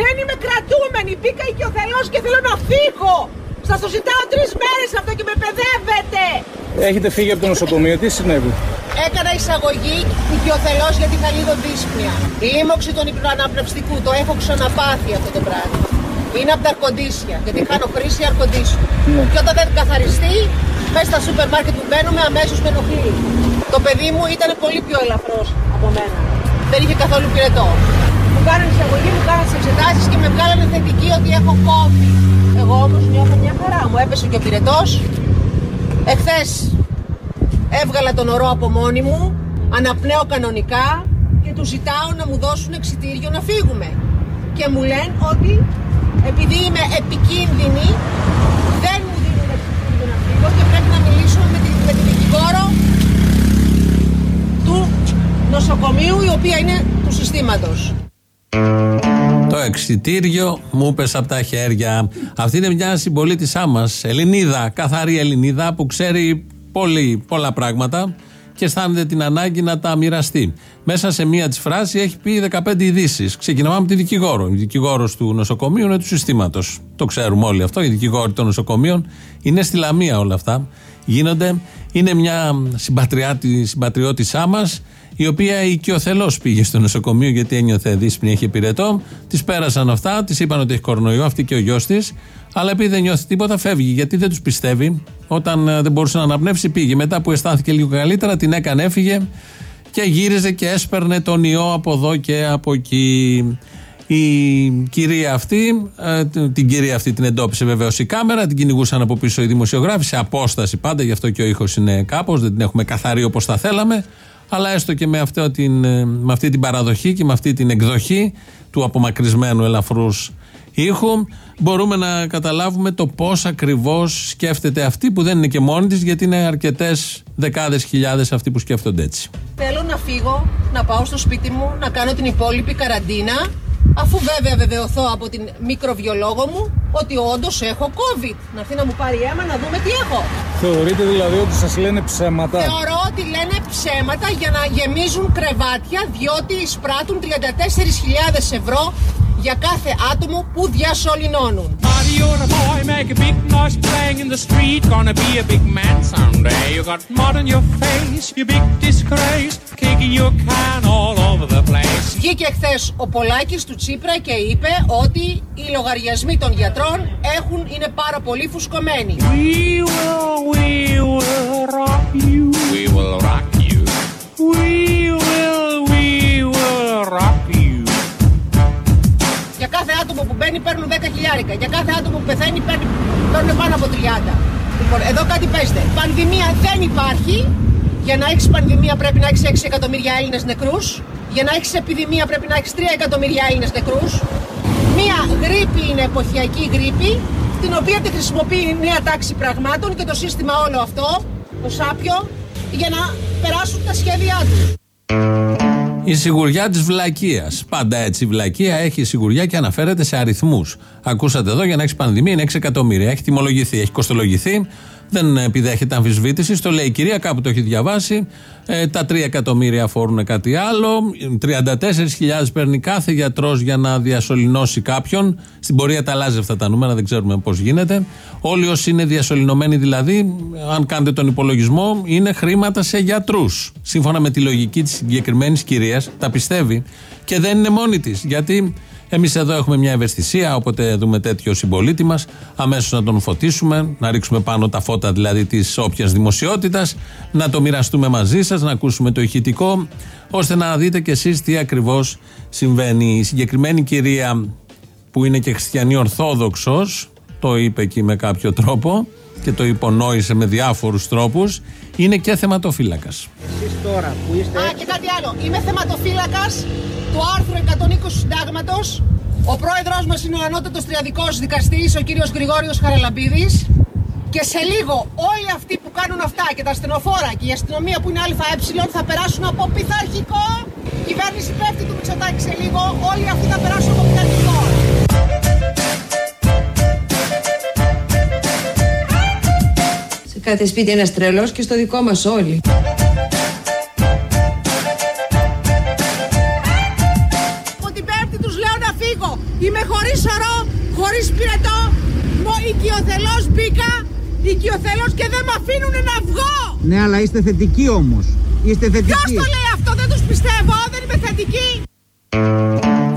Δεν είμαι κρατούμενη, μπήκα οικειοθελώς και θέλω να φύγω. Σας το ζητάω τρεις μέρες αυτό και με παιδεύετε. Έχετε φύγει από το νοσοκομείο, τι συνέβη; Έκανα εισαγωγή οικειοθελώς για τη χαλίδο δύσπνοια. Λίμωξη των υπνοαναπνευστικού, το έχω ξαναπάθει αυτό το πράγμα. Είναι από τα αρκοντήσια, γιατί κάνω χρήση αρκοντήσιου. Και όταν δεν καθαριστεί, μέσα στα σούπερ μάρκετ που μπαίνουμε αμέσως με ενοχλεί. Το παιδί μου ήταν πολύ πιο ελαφρώς από μένα. Δεν είχε καθόλου πυρετό. Μου κάνανε εισαγωγή, μου κάνανε τις εξετάσεις και με βγάλανε θετική ότι έχω COVID. Εγώ όμως νιώθω μια χαρά. Μου έπεσε και ο πυρετός. Εχθές έβγαλα τον ορό από μόνη μου, αναπνέω κανονικά και του ζητάω να μου δώσουν εξητήριο να φύγουμε. Και μου λένε ότι επειδή είμαι επικίνδυνη, δεν μου δίνουν εξητήριο να φύγω και πρέπει να μιλήσω με την, με την δικηγόρο του νοσοκομείου, η οποία είναι του συστήματος. Το εξητήριο μου πέσε από τα χέρια. Αυτή είναι μια συμπολίτησά μας, Ελληνίδα, καθαρή Ελληνίδα που ξέρει πολύ, πολλά πράγματα και αισθάνεται την ανάγκη να τα μοιραστεί. Μέσα σε μία της φράση έχει πει 15 ειδήσεις. Ξεκινάμε με τη δικηγόρο. Η δικηγόρος του νοσοκομείου είναι του συστήματος. Το ξέρουμε όλοι αυτό. Οι δικηγόροι των νοσοκομείων είναι στη Λαμία όλα αυτά. Γίνονται. Είναι μια συμπατριώτησά μας η οποία οικειοθελώς πήγε στο νοσοκομείο γιατί ένιωθε δύσπνη, είχε πυρετό. Τη πέρασαν αυτά, τη είπαν ότι έχει κορονοϊό, αυτή και ο γιος της. Αλλά επειδή δεν νιώθει τίποτα, φεύγει γιατί δεν τους πιστεύει. Όταν ε, δεν μπορούσε να αναπνεύσει, πήγε. Μετά που αισθάνθηκε λίγο καλύτερα, την έκανε, έφυγε και γύριζε και έσπερνε τον ιό από εδώ και από εκεί. Η κυρία αυτή, ε, την κυρία αυτή την εντόπισε βεβαίως η κάμερα, την κυνηγούσαν από πίσω οι δημοσιογράφοι σε απόσταση πάντα, γι' αυτό και ο ήχος είναι κάπως, δεν την έχουμε καθαρή όπως θα θέλαμε. Αλλά έστω και με, αυτό την, ε, με αυτή την παραδοχή και με αυτή την εκδοχή του απομακρυσμένου ελαφρούς ήχου, μπορούμε να καταλάβουμε το πώς ακριβώς σκέφτεται αυτή που δεν είναι και μόνη της, γιατί είναι αρκετές δεκάδες χιλιάδες αυτοί που σκέφτονται έτσι. Θέλω να φύγω, να πάω στο σπίτι μου, να κάνω την υπόλοιπη καραντίνα, αφού βέβαια βεβαιωθώ από την μικροβιολόγο μου ότι όντως έχω COVID. Να έρθει να μου πάρει αίμα να δούμε τι έχω. Θεωρείτε δηλαδή ότι σας λένε ψέματα; Θεωρώ ότι λένε ψέματα για να γεμίζουν κρεβάτια διότι εισπράττουν 34.000 ευρώ για κάθε άτομο που διασωρινώνουν. Βγήκε χθες ο Πολάκης του Τσίπρα και είπε ότι οι λογαριασμοί των γιατρών έχουν είναι πάρα πολύ φουσκωμένοι. We will, we will rock you. We will, we will rock you. Για κάθε άτομο που μπαίνει παίρνουν 10 χιλιάρικα. Για κάθε άτομο που πεθαίνει παίρνουν, παίρνουν πάνω από 30. Λοιπόν, εδώ κάτι παίζεται. Πανδημία δεν υπάρχει. Για να έχεις πανδημία πρέπει να έχεις 6 εκατομμύρια Έλληνες νεκρούς. Για να έχεις επιδημία πρέπει να έχεις 3 εκατομμύρια Έλληνες νεκρούς. Μία γρήπη είναι εποχιακή γρήπη, την οποία τη χρησιμοποιεί η νέα τάξη πραγμάτων και το σύστημα όλο αυτό, το σάπιο, για να περάσουν τα σχέδιά τους. Η σιγουριά της βλακείας. Πάντα έτσι. Η βλακεία έχει σιγουριά και αναφέρεται σε αριθμούς. Ακούσατε εδώ για να έχεις πανδημία είναι 6 εκατομμύρια. Έχει τιμολογηθεί, έχει κοστολογηθεί. Δεν επιδέχεται αμφισβήτησης. Το λέει η κυρία, κάπου το έχει διαβάσει. Ε, τα 3 εκατομμύρια αφορούν κάτι άλλο. 34.000 παίρνει κάθε γιατρός για να διασωληνώσει κάποιον. Στην πορεία τα αλλάζει αυτά τα νούμερα, δεν ξέρουμε πώς γίνεται. Όλοι όσοι είναι διασωληνωμένοι δηλαδή, αν κάνετε τον υπολογισμό, είναι χρήματα σε γιατρούς. Σύμφωνα με τη λογική της συγκεκριμένης κυρίας, τα πιστεύει. Και δεν είναι μόνη της. Γιατί εμείς εδώ έχουμε μια ευαισθησία, όποτε δούμε τέτοιο συμπολίτη μας, αμέσως να τον φωτίσουμε, να ρίξουμε πάνω τα φώτα δηλαδή της όποιας δημοσιότητας, να το μοιραστούμε μαζί σας, να ακούσουμε το ηχητικό, ώστε να δείτε κι εσείς τι ακριβώς συμβαίνει. Η συγκεκριμένη κυρία που είναι και χριστιανή Ορθόδοξος, το είπε εκεί με κάποιο τρόπο και το υπονόησε με διάφορους τρόπους, είναι και θεματοφύλακας. Εσείς τώρα που είστε... Α, και κάτι άλλο. Είμαι θεματοφύλακας του άρθρου 120 συντάγματος. Ο πρόεδρος μας είναι ο ανώτατος τριαδικός δικαστής, ο κύριος Γρηγόριος Χαραλαμπίδης. Και σε λίγο όλοι αυτοί που κάνουν αυτά και τα ασθενοφόρα και η αστυνομία που είναι ΑΕ θα περάσουν από πειθαρχικό. Η κυβέρνηση πέφτει του Μητσοτάκη σε λίγο. Όλοι αυτοί θα περάσουν από πειθαρχικό. κάθε σπίτι ένας τρελός και στο δικό μας όλοι. Από την Πέμπτη τους λέω να φύγω. Είμαι χωρίς ορό, χωρίς πυρετό, οικειοθελώς μπήκα, οικειοθελώς και δεν με αφήνουν να βγω. Ναι, αλλά είστε θετικοί όμως. Είστε θετικοί. Ποιος το λέει αυτό, δεν τους πιστεύω, δεν είμαι θετική.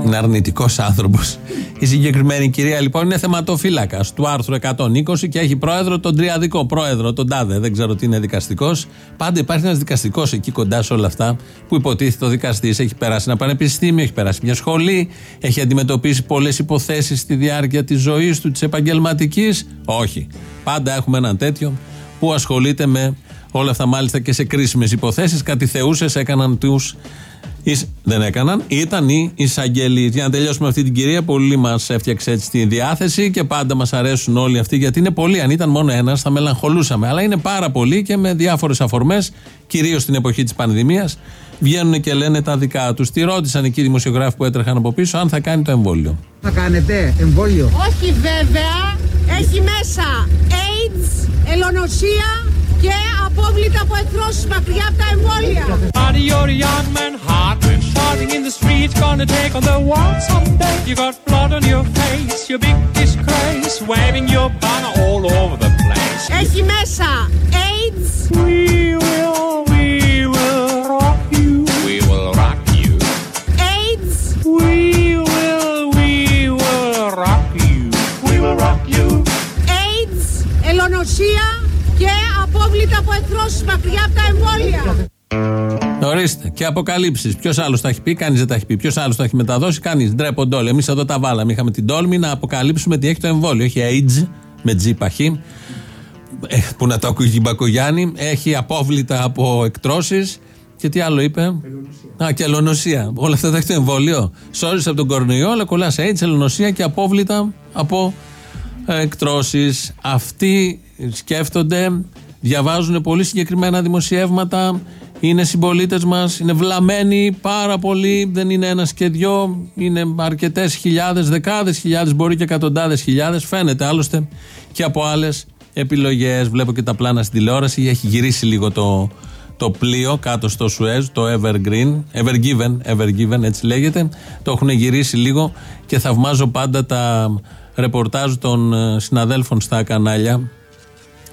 Είναι αρνητικός άνθρωπος. Η συγκεκριμένη κυρία λοιπόν είναι θεματοφύλακας του άρθρου 120 και έχει πρόεδρο τον τριαδικό πρόεδρο, τον Τάδε. Δεν ξέρω τι είναι δικαστικός. Πάντα υπάρχει ένας δικαστικός εκεί κοντά σε όλα αυτά που υποτίθεται ο δικαστής. Έχει περάσει ένα πανεπιστήμιο, έχει περάσει μια σχολή, έχει αντιμετωπίσει πολλές υποθέσεις στη διάρκεια της ζωής του, της επαγγελματικής. Όχι. Πάντα έχουμε έναν τέτοιο που ασχολείται με όλα αυτά, μάλιστα και σε κρίσιμες υποθέσεις. Κάτι θεούσες έκαναν τους Εις- δεν έκαναν, ήταν οι εισαγγελεί. Για να τελειώσουμε αυτή την κυρία, πολύ μας έφτιαξε έτσι τη διάθεση και πάντα μας αρέσουν όλοι αυτοί γιατί είναι πολλοί. Αν ήταν μόνο ένας, θα μελαγχολούσαμε. Αλλά είναι πάρα πολλοί και με διάφορες αφορμές, κυρίως στην εποχή της πανδημίας, βγαίνουν και λένε τα δικά τους. Τη ρώτησαν εκεί οι δημοσιογράφοι που έτρεχαν από πίσω αν θα κάνει το εμβόλιο. Θα κάνετε εμβόλιο; Όχι βέβαια, έχει μέσα AIDS, ελονοσία και απόβλητα από εχθρώσεις μακριά από τα εμβόλια. Buddy, you're a young man, hot and shouting in the streets, gonna take on the world someday. You got blood on your face, your big disgrace, waving your banner all over the place. Έχει μέσα AIDS, We will, we will rock you. We will rock you. AIDS, We will, we will rock you. We will rock you. AIDS, ελονοσία και Απόβλητα από εχθρώσεις μακριά από τα εμβόλια. Ορίστε. Και αποκαλύψεις. Ποιος άλλος τα έχει πει, κανείς δεν τα έχει πει. Ποιος άλλος τα έχει μεταδώσει, κανείς. Ντρέπονται όλοι. Εμείς εδώ τα βάλαμε. Είχαμε την τόλμη να αποκαλύψουμε τι έχει το εμβόλιο. Έχει AIDS με τζι παχύ. Ε, που να το ακούει η Μπακογιάννη. Έχει απόβλητα από εκτρώσεις. Και τι άλλο είπε; Α, και ελονοσία. Όλα αυτά τα έχει το εμβόλιο. Σώρισε από τον κορονοϊό, αλλά κολλάς σε AIDS, ελονοσία και απόβλητα από εκτρώσεις. Αυτοί σκέφτονται, διαβάζουν πολύ συγκεκριμένα δημοσιεύματα, είναι συμπολίτες μας, είναι βλαμμένοι πάρα πολύ. Δεν είναι ένας και δυο, είναι αρκετές χιλιάδες, δεκάδες χιλιάδες, μπορεί και εκατοντάδες χιλιάδες. Φαίνεται άλλωστε και από άλλες επιλογές. Βλέπω και τα πλάνα στην τηλεόραση. Έχει γυρίσει λίγο το, το πλοίο κάτω στο Σουέζ, το Evergreen, Evergiven, Evergiven έτσι λέγεται. Το έχουν γυρίσει λίγο και θαυμάζω πάντα τα ρεπορτάζ των ε, συναδέλφων στα κανάλια.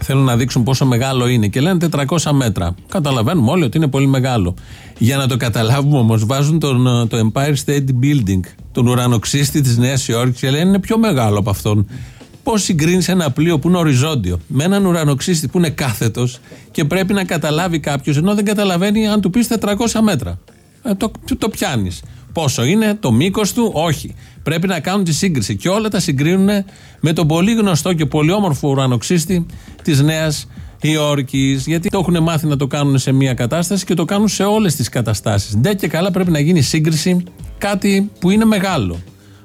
Θέλουν να δείξουν πόσο μεγάλο είναι και λένε 400 μέτρα. Καταλαβαίνουμε όλοι ότι είναι πολύ μεγάλο. Για να το καταλάβουμε όμως, βάζουν τον, ε, το Empire State Building, τον ουρανοξύστη της Νέας Υόρκης και λένε είναι πιο μεγάλο από αυτόν. Πώς συγκρίνεις ένα πλοίο που είναι οριζόντιο με έναν ουρανοξύστη που είναι κάθετος και πρέπει να καταλάβει κάποιος, ενώ δεν καταλαβαίνει αν του πεις 400 μέτρα; Ε, το το πιάνεις. Πόσο είναι, το μήκος του, όχι. Πρέπει να κάνουν τη σύγκριση. Και όλα τα συγκρίνουν με τον πολύ γνωστό και πολύ όμορφο ουρανοξύστη της Νέας Υόρκης. Γιατί το έχουν μάθει να το κάνουν σε μία κατάσταση και το κάνουν σε όλες τις καταστάσεις. Ντε και καλά πρέπει να γίνει σύγκριση κάτι που είναι μεγάλο.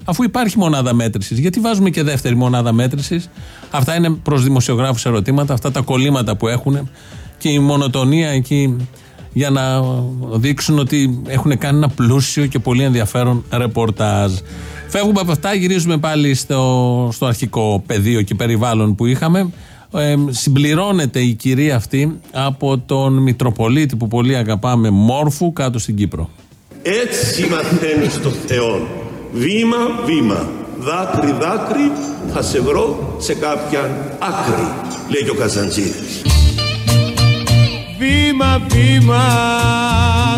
Αφού υπάρχει μονάδα μέτρησης, γιατί βάζουμε και δεύτερη μονάδα μέτρησης; Αυτά είναι προς δημοσιογράφους ερωτήματα, αυτά τα κολλήματα που έχουν και η μονοτονία εκεί για να δείξουν ότι έχουν κάνει ένα πλούσιο και πολύ ενδιαφέρον ρεπορτάζ. Φεύγουμε από αυτά, γυρίζουμε πάλι στο, στο αρχικό πεδίο και περιβάλλον που είχαμε. Ε, συμπληρώνεται η κυρία αυτή από τον Μητροπολίτη που πολύ αγαπάμε, Μόρφου, κάτω στην Κύπρο. Έτσι μαθαίνεις το Θεό. Βήμα, βήμα. Δάκρυ, δάκρυ, θα σε βρω σε κάποιαν άκρη, λέει και ο Καζαντζίδης. Βήμα, βήμα,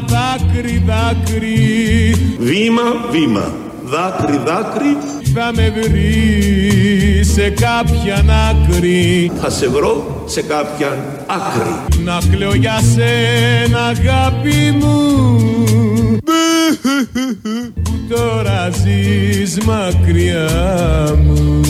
δάκρυ, δάκρυ, Βήμα, βήμα. Δάκρυ, δάκρυ, θα με βρεις σε κάποιαν άκρη. θα σε βρω σε κάποιαν άκρη. Να κλαίω για σένα αγάπη μου Που τώρα ζεις μακριά μου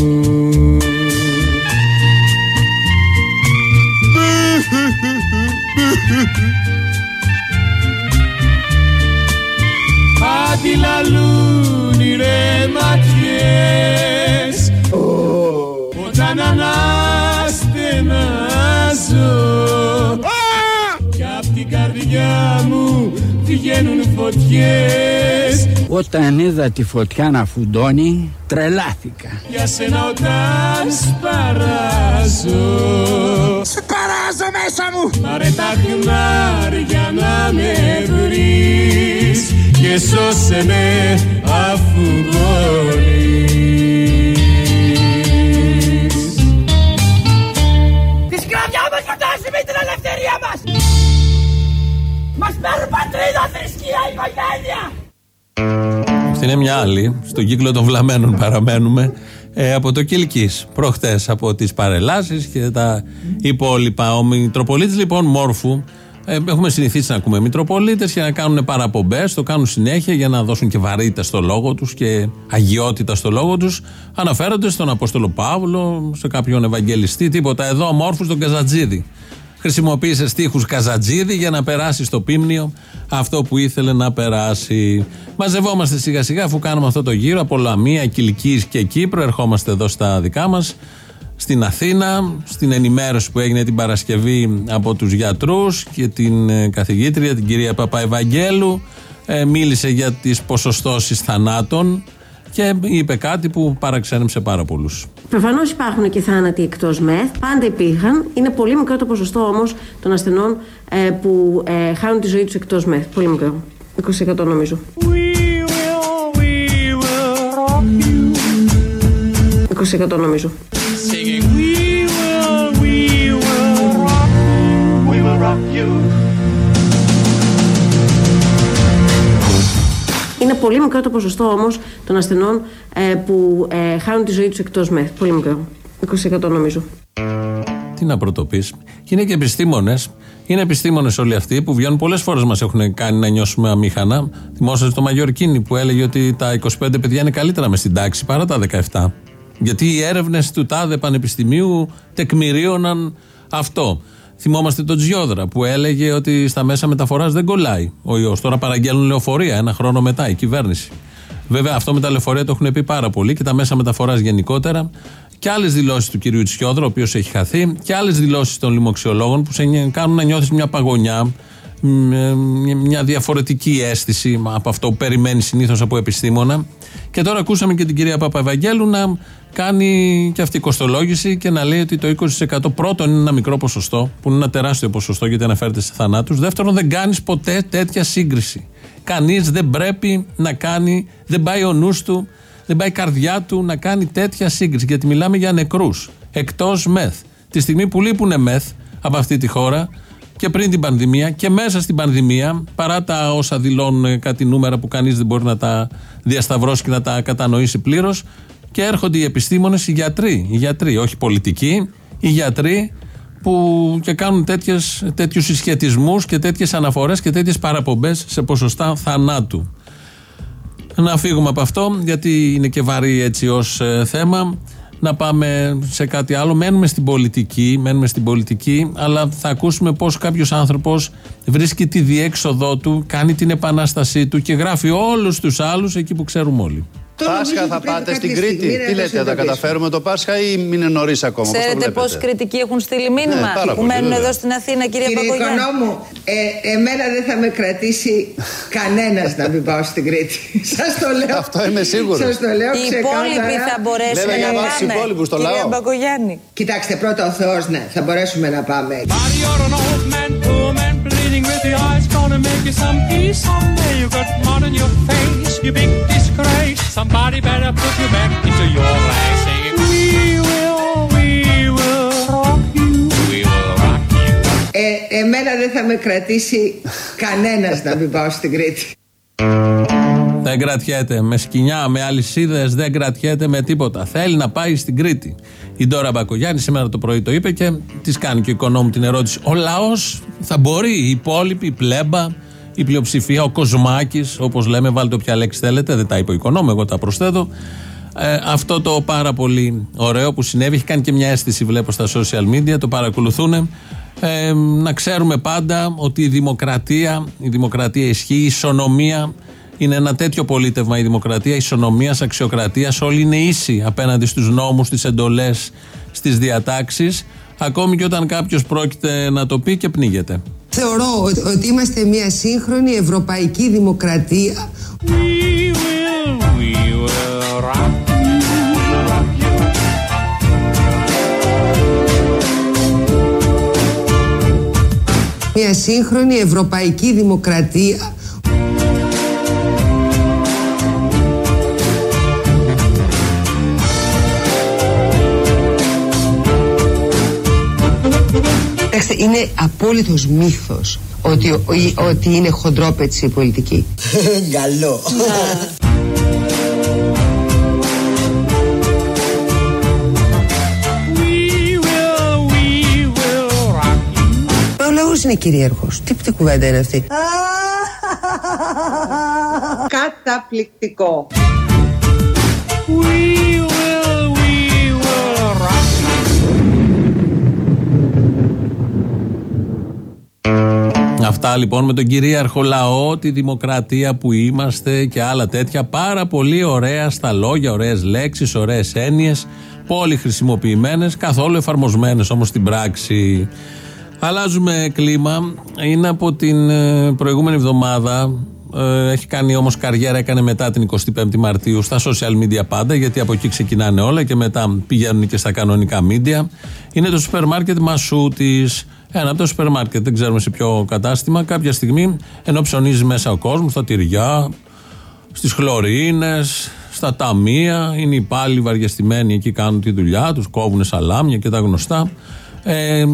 Αντιλαλούν οι ρε ματιές Όταν αναστενάζω Κι απ' την καρδιά μου βγαίνουν φωτιές. Όταν είδα τη φωτιά να φουντώνει, τρελάθηκα. Για σένα όταν σπαράζω. Παράζω μέσα μου! Πάρε τα χνάρια να με βρεις και σώσε με αφού μπορείς. Τη σκλαβιά μας την ελευθερία μας. Μας παίρνουν πατρίδα, θρησκεία, οικογένεια. Αυτή είναι μια άλλη, στον κύκλο των βλαμένων παραμένουμε, ε, από το Κιλκής, προχτές από τις παρελάσεις και τα υπόλοιπα. Ο Μητροπολίτης λοιπόν Μόρφου ε, έχουμε συνηθίσει να ακούμε Μητροπολίτες και να κάνουν παραπομπές. Το κάνουν συνέχεια για να δώσουν και βαρύτητα στο λόγο τους και αγιότητα στο λόγο τους. Αναφέρονται στον Απόστολο Παύλο, σε κάποιον Ευαγγελιστή, τίποτα. Εδώ ο Μόρφου τον Καζατζίδη. Χρησιμοποίησε στίχους Καζατζίδη για να περάσει στο πίμνιο αυτό που ήθελε να περάσει. Μαζευόμαστε σιγά σιγά αφού κάνουμε αυτό το γύρο από Λαμία, Κιλκής και Κύπρο. Ερχόμαστε εδώ στα δικά μας στην Αθήνα, στην ενημέρωση που έγινε την Παρασκευή από τους γιατρούς και την ε, καθηγήτρια, την κυρία Παπαευαγγέλου. Ε, μίλησε για τις ποσοστώσεις θανάτων και είπε κάτι που παραξένεψε πάρα πολλούς. Προφανώς υπάρχουν και θάνατοι εκτός ΜΕΘ. Πάντα υπήρχαν. Είναι πολύ μικρό το ποσοστό όμως των ασθενών ε, που ε, χάνουν τη ζωή τους εκτός ΜΕΘ. Πολύ μικρό. 20% νομίζω. 20% νομίζω. Singing, we will, we will rock you. We will rock you. Είναι πολύ μικρό το ποσοστό όμως των ασθενών ε, που ε, χάνουν τη ζωή τους εκτός ΜΕΘ. Πολύ μικρό. 20% νομίζω. Τι να πρωτοπείς. Και είναι και επιστήμονες. Είναι επιστήμονες όλοι αυτοί που βγαίνουν πολλές φορές μας έχουν κάνει να νιώσουμε αμήχανα. Θυμόσαστε το Μαγιορκίνη που έλεγε ότι τα 25 παιδιά είναι καλύτερα μες στην τάξη παρά τα 17. Γιατί οι έρευνες του τάδε πανεπιστημίου τεκμηρίωναν αυτό. Θυμόμαστε τον Τζιόδρα που έλεγε ότι στα μέσα μεταφοράς δεν κολλάει ο ιός. Τώρα παραγγέλνουν λεωφορεία ένα χρόνο μετά η κυβέρνηση. Βέβαια, αυτό με τα λεωφορεία το έχουν πει πάρα πολύ και τα μέσα μεταφοράς γενικότερα. Και άλλες δηλώσεις του κυρίου Τσιόδρα, ο οποίος έχει χαθεί, και άλλες δηλώσεις των λοιμοξιολόγων που σε κάνουν να νιώθεις μια παγωνιά, μια διαφορετική αίσθηση από αυτό που περιμένει συνήθως από επιστήμονα. Και τώρα ακούσαμε και την κυρία Παπαευαγγέλου να κάνει και αυτή η κοστολόγηση και να λέει ότι το 20% πρώτον είναι ένα μικρό ποσοστό, που είναι ένα τεράστιο ποσοστό γιατί αναφέρεται σε θανάτους. Δεύτερον, δεν κάνεις ποτέ τέτοια σύγκριση. Κανείς δεν πρέπει να κάνει, δεν πάει ο νους του, δεν πάει η καρδιά του να κάνει τέτοια σύγκριση. Γιατί μιλάμε για νεκρούς εκτός μεθ. Τη στιγμή που λείπουν μεθ από αυτή τη χώρα και πριν την πανδημία και μέσα στην πανδημία, παρά τα όσα δηλώνουν κάτι νούμερα που κανείς δεν μπορεί να τα διασταυρώσει και να τα κατανοήσει πλήρως, και έρχονται οι επιστήμονες, οι γιατροί, οι γιατροί, όχι πολιτικοί, οι γιατροί που και κάνουν τέτοιους συσχετισμούς και τέτοιες αναφορές και τέτοιες παραπομπές σε ποσοστά θανάτου. Να φύγουμε από αυτό, γιατί είναι και βαρύ έτσι ως θέμα. Να πάμε σε κάτι άλλο. Μένουμε στην πολιτική, μένουμε στην πολιτική, αλλά θα ακούσουμε πώς κάποιος άνθρωπος βρίσκει τη διέξοδό του, κάνει την επανάστασή του και γράφει όλους τους άλλους εκεί που ξέρουμε όλοι. Πάσχα θα πάτε στην Κρήτη; Τι λέτε, θα καταφέρουμε το Πάσχα ή είναι νωρίς ακόμα. Ξέρετε πώ κριτικοί έχουν στείλει μήνυμα; Ναι, πάρα που πολύ, μένουν βέβαια. εδώ στην Αθήνα, κυρία Κύριε Παπαγιάννη. Οικονόμου, ε, εμένα δεν θα με κρατήσει κανένας να μην πάω στην Κρήτη. Σας το λέω. Αυτό είμαι σίγουρος. Σας το λέω Οι υπόλοιποι ξεκάθαρα. θα μπορέσουν Λέμε για να εμάς τους πάνε. υπόλοιπους, το Κυρία λαό. Μπακογιάννη. Κοιτάξτε, πρώτα ο Θεός, ναι, θα μπορέσουμε να πάμε. Body, you're an old man, poor man, bleeding with the eyes. Gonna make you some peace someday. You got mud on your face, you big disgrace. Somebody better put you back into your place. Singing, we will, we will rock you. We will rock you. Ε, εμένα δεν θα με κρατήσει κανένας να μην πάω στην Κρήτη. Δεν κρατιέται με σκοινιά, με αλυσίδες, δεν κρατιέται με τίποτα. Θέλει να πάει στην Κρήτη. Η Ντόρα Μπακογιάννη σήμερα το πρωί το είπε και της κάνει και ο οικονόμου την ερώτηση. Ο λαός θα μπορεί, οι υπόλοιποι, η πλέμπα, η πλειοψηφία, ο Κοσμάκης, όπως λέμε, βάλτε όποια λέξη θέλετε, δεν τα είπε ο οικονόμου, εγώ τα προσθέτω. Ε, αυτό το πάρα πολύ ωραίο που συνέβη, έχει κάνει και μια αίσθηση, βλέπω στα social media, το παρακολουθούν. Ε, να ξέρουμε πάντα ότι η δημοκρατία, η δημοκρατία ισχύει, η ισονομία είναι ένα τέτοιο πολίτευμα η δημοκρατία, ισονομία, αξιοκρατίας. Όλοι είναι ίσοι απέναντι στους νόμους, στις εντολές, στις διατάξεις. Ακόμη και όταν κάποιος πρόκειται να το πει και πνίγεται. Θεωρώ ότι- ότι είμαστε μια σύγχρονη ευρωπαϊκή δημοκρατία We will, we will rock you. Rock you. μια σύγχρονη ευρωπαϊκή δημοκρατία Κοιτάξτε, είναι απόλυτος μύθος ότι, ότι είναι χοντρόπετσι η πολιτική. Καλό. Ο λαός είναι κυρίαρχος. Τι, τι κουβέντα είναι αυτή; Καταπληκτικό. Αυτά λοιπόν με τον κυρίαρχο λαό, τη δημοκρατία που είμαστε και άλλα τέτοια. Πάρα πολύ ωραία στα λόγια, ωραίες λέξεις, ωραίες έννοιες, πολύ χρησιμοποιημένες, καθόλου εφαρμοσμένες όμως στην πράξη. Αλλάζουμε κλίμα. Είναι από την ε, προηγούμενη εβδομάδα. Ε, έχει κάνει όμως καριέρα, έκανε μετά την 25η Μαρτίου στα social media πάντα, γιατί από εκεί ξεκινάνε όλα και μετά πηγαίνουν και στα κανονικά media. Είναι το σούπερ μάρκετ Μασούτης. Ένα από το σούπερ μάρκετ, δεν ξέρουμε σε ποιο κατάστημα. Κάποια στιγμή, ενώ ψωνίζει μέσα ο κόσμος, στα τυριά, στις χλωρίνες, στα ταμεία, είναι οι πάλι βαριεστημένοι εκεί, κάνουν τη δουλειά τους, κόβουν σαλάμια και τα γνωστά. Ε,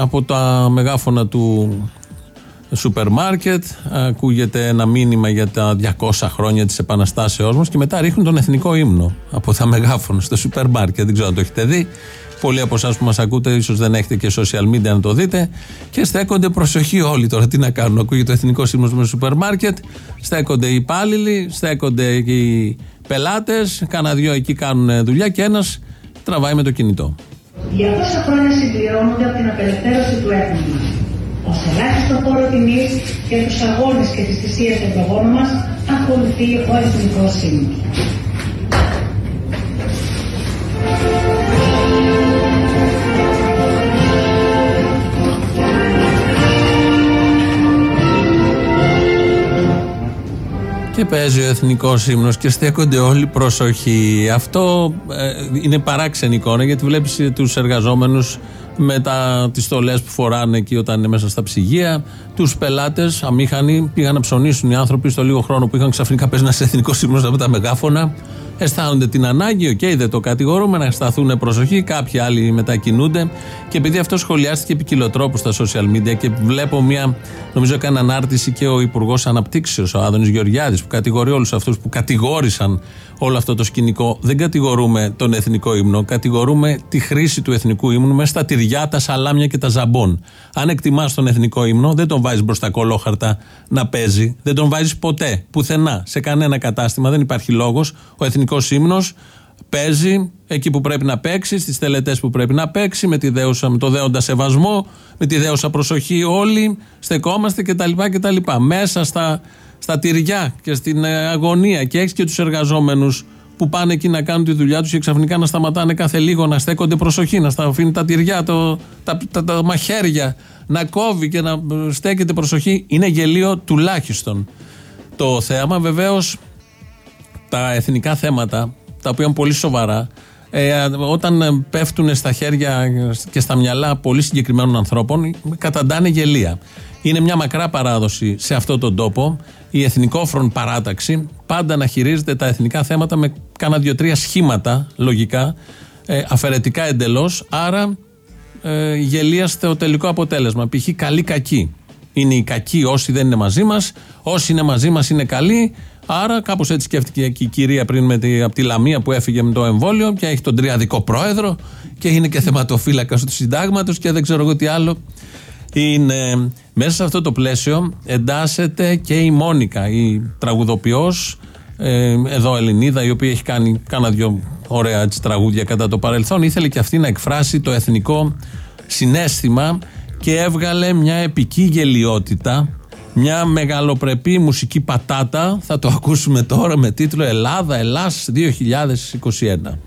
από τα μεγάφωνα του σούπερ μάρκετ ακούγεται ένα μήνυμα για τα 200 χρόνια της επαναστάσεώς μας και μετά ρίχνουν τον εθνικό ύμνο από τα μεγάφωνα στο σούπερ μάρκετ δεν ξέρω αν το έχετε δει πολλοί από εσάς που μας ακούτε ίσως δεν έχετε και social media να το δείτε και στέκονται προσοχή όλοι τώρα τι να κάνουν ακούγεται το εθνικός ύμνο με σούπερ μάρκετ στέκονται οι υπάλληλοι στέκονται οι πελάτες κάνα δυο εκεί κάνουν δουλειά και ένας τραβάει με το κινητό 200 χρόνια συμπληρώνονται από την απελευθέρωση του έθνους μας. Ως ελάχιστο φόρο τιμής για τους αγώνες και τις θυσίες των προγόνων μας ακολουθεί ο εθνικός ύμνος. Και παίζει ο εθνικός ύμνος και στέκονται όλοι προσοχή. Αυτό ε, είναι παράξενη εικόνα γιατί βλέπεις τους εργαζόμενους με τις στολές που φοράνε εκεί όταν είναι μέσα στα ψυγεία. Τους πελάτες αμήχανοι πήγαν να ψωνίσουν οι άνθρωποι στο λίγο χρόνο που είχαν ξαφνικά παίζει ένας εθνικός ύμνος από τα μεγάφωνα. Αισθάνονται την ανάγκη, OK, okay, δεν το κατηγορούμε, να σταθούν προσοχή. Κάποιοι άλλοι μετακινούνται. Και επειδή αυτό σχολιάστηκε ποικιλοτρόπως στα social media και βλέπω μια, νομίζω, έκανε ανάρτηση και ο Υπουργός Αναπτύξεως, ο Άδωνης Γεωργιάδης, που κατηγορεί όλους αυτούς που κατηγόρησαν όλο αυτό το σκηνικό. Δεν κατηγορούμε τον εθνικό ύμνο, κατηγορούμε τη χρήση του εθνικού ύμνου μέσα στα τυριά, τα σαλάμια και τα ζαμπόν. Αν εκτιμάς τον εθνικό ύμνο, δεν τον βάζεις μπροστά κολόχαρτα να παίζει, δεν τον βάζεις ποτέ, πουθενά, σε κανένα κατάστημα, δεν υπάρχει λόγος. Ο εθνικός ύμνος παίζει εκεί που πρέπει να παίξει, στις τελετές που πρέπει να παίξει, με, τη δέουσα, με το δέοντα σεβασμό, με τη δέουσα προσοχή όλοι, στεκόμαστε κτλ. κτλ. Μέσα στα στα τυριά και στην ε, αγωνία και έχεις και τους εργαζόμενους που πάνε εκεί να κάνουν τη δουλειά τους και ξαφνικά να σταματάνε κάθε λίγο, να στέκονται προσοχή, να στα αφήνουν τα τυριά, το, τα, τα, τα, μαχαίρια, να κόβει και να ε, στέκεται προσοχή. Είναι γελίο τουλάχιστον. Το θέαμα βεβαίως τα εθνικά θέματα, τα οποία είναι πολύ σοβαρά, ε, όταν πέφτουν στα χέρια και στα μυαλά πολύ συγκεκριμένων ανθρώπων, καταντάνε γελία. Είναι μια μακρά παράδοση σε αυτόν τον τόπο η εθνικόφρον παράταξη πάντα να χειρίζεται τα εθνικά θέματα με κάνα δύο-τρία σχήματα λογικά, ε, αφαιρετικά εντελώς. Άρα ε, γελίαστε το τελικό αποτέλεσμα. Π.χ. καλή-κακή. Είναι οι κακοί όσοι δεν είναι μαζί μας, όσοι είναι μαζί μας είναι καλοί. Άρα, κάπως έτσι σκέφτηκε και η κυρία πριν με τη, από τη Λαμία που έφυγε με το εμβόλιο και έχει τον τριαδικό πρόεδρο και είναι και θεματοφύλακα του συντάγματος και δεν ξέρω εγώ τι άλλο είναι μέσα σε αυτό το πλαίσιο εντάσσεται και η Μόνικα, η τραγουδοποιός ε, εδώ Ελληνίδα, η οποία έχει κάνει κάνα δυο ωραία έτσι, τραγούδια κατά το παρελθόν. Ήθελε και αυτή να εκφράσει το εθνικό συνέστημα και έβγαλε μια επική γελιότητα, μια μεγαλοπρεπή μουσική πατάτα. Θα το ακούσουμε τώρα με τίτλο Ελλάδα, Ελλάς 2021.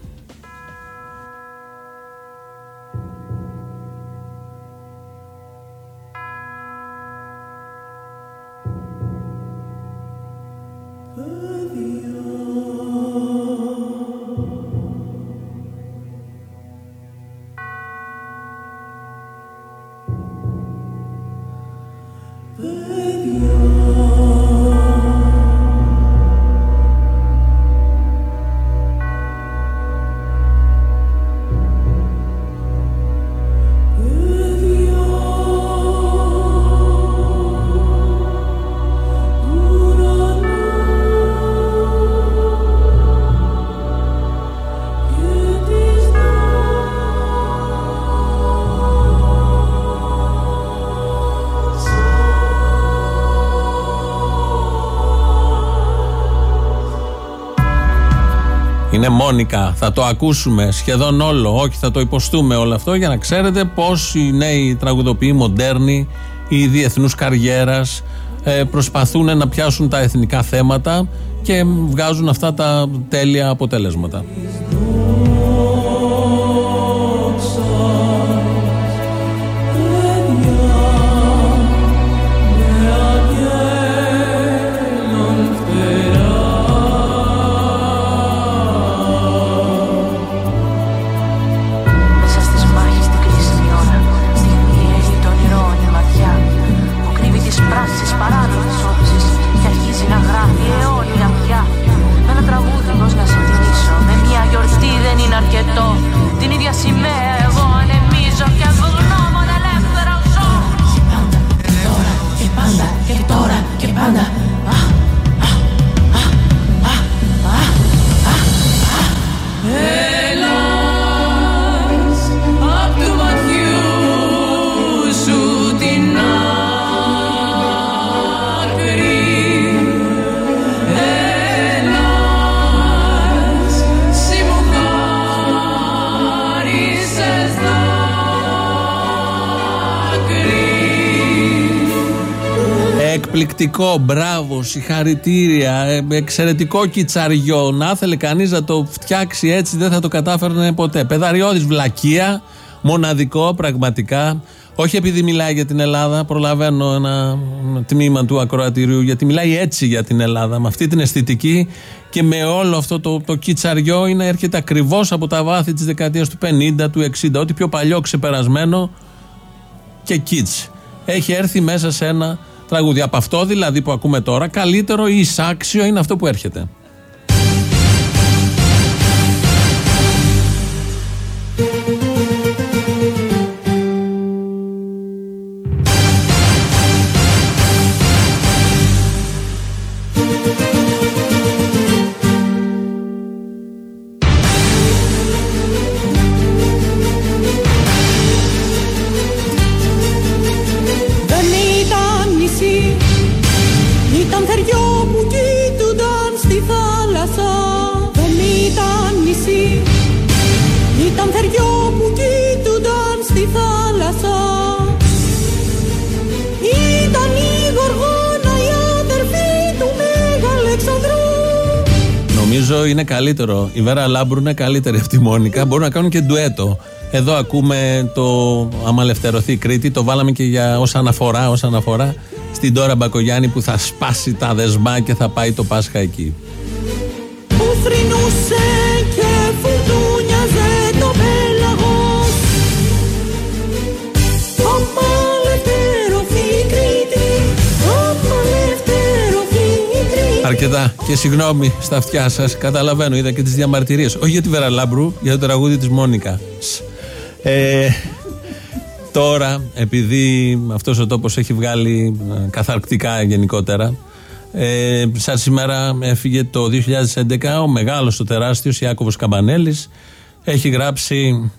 Είναι Μόνικα. Θα το ακούσουμε σχεδόν όλο. Όχι, θα το υποστούμε όλο αυτό για να ξέρετε πώς οι νέοι τραγουδοποιοί, μοντέρνοι ή διεθνούς καριέρας ε, προσπαθούν να πιάσουν τα εθνικά θέματα και βγάζουν αυτά τα τέλεια αποτελέσματα. Εκπληκτικό, μπράβο, συγχαρητήρια, ε, εξαιρετικό κιτσαριό. Να ήθελε κανείς να το φτιάξει έτσι, δεν θα το κατάφερνε ποτέ. Πεδαριώδης βλακεία, μοναδικό πραγματικά. Όχι επειδή μιλάει για την Ελλάδα, προλαβαίνω ένα τμήμα του ακροατηρίου, γιατί μιλάει έτσι για την Ελλάδα, με αυτή την αισθητική και με όλο αυτό το, το κιτσαριό είναι, έρχεται ακριβώς από τα βάθη της δεκαετίας του 50, του 60, ό,τι πιο παλιό ξεπερασμένο και kids. Έχει έρθει μέσα σε ένα τραγούδι. Από αυτό δηλαδή που ακούμε τώρα, καλύτερο ή εισάξιο είναι αυτό που έρχεται. Νομίζω είναι καλύτερο. Η Βέρα Λάμπρου είναι καλύτερη από τη Μόνικα. Μπορούν να κάνουν και ντουέτο. Εδώ ακούμε το άμα ελευθερωθεί η Κρήτη. Το βάλαμε και για ως αναφορά, ως αναφορά στην Τώρα Μπακογιάννη που θα σπάσει τα δεσμά και θα πάει το Πάσχα εκεί. που θρυνούσε Αρκετά. Και συγγνώμη στα αυτιά σας. Καταλαβαίνω, είδα και τις διαμαρτυρίες. Όχι για τη Βέρα Λάμπρου, για το τραγούδι της Μόνικα. Σ. Ε, τώρα, επειδή αυτός ο τόπος έχει βγάλει ε, καθαρκτικά γενικότερα, ε, σαν σήμερα έφυγε το 2011 ο μεγάλος, ο τεράστιος Ιάκωβος Καμπανέλης έχει γράψει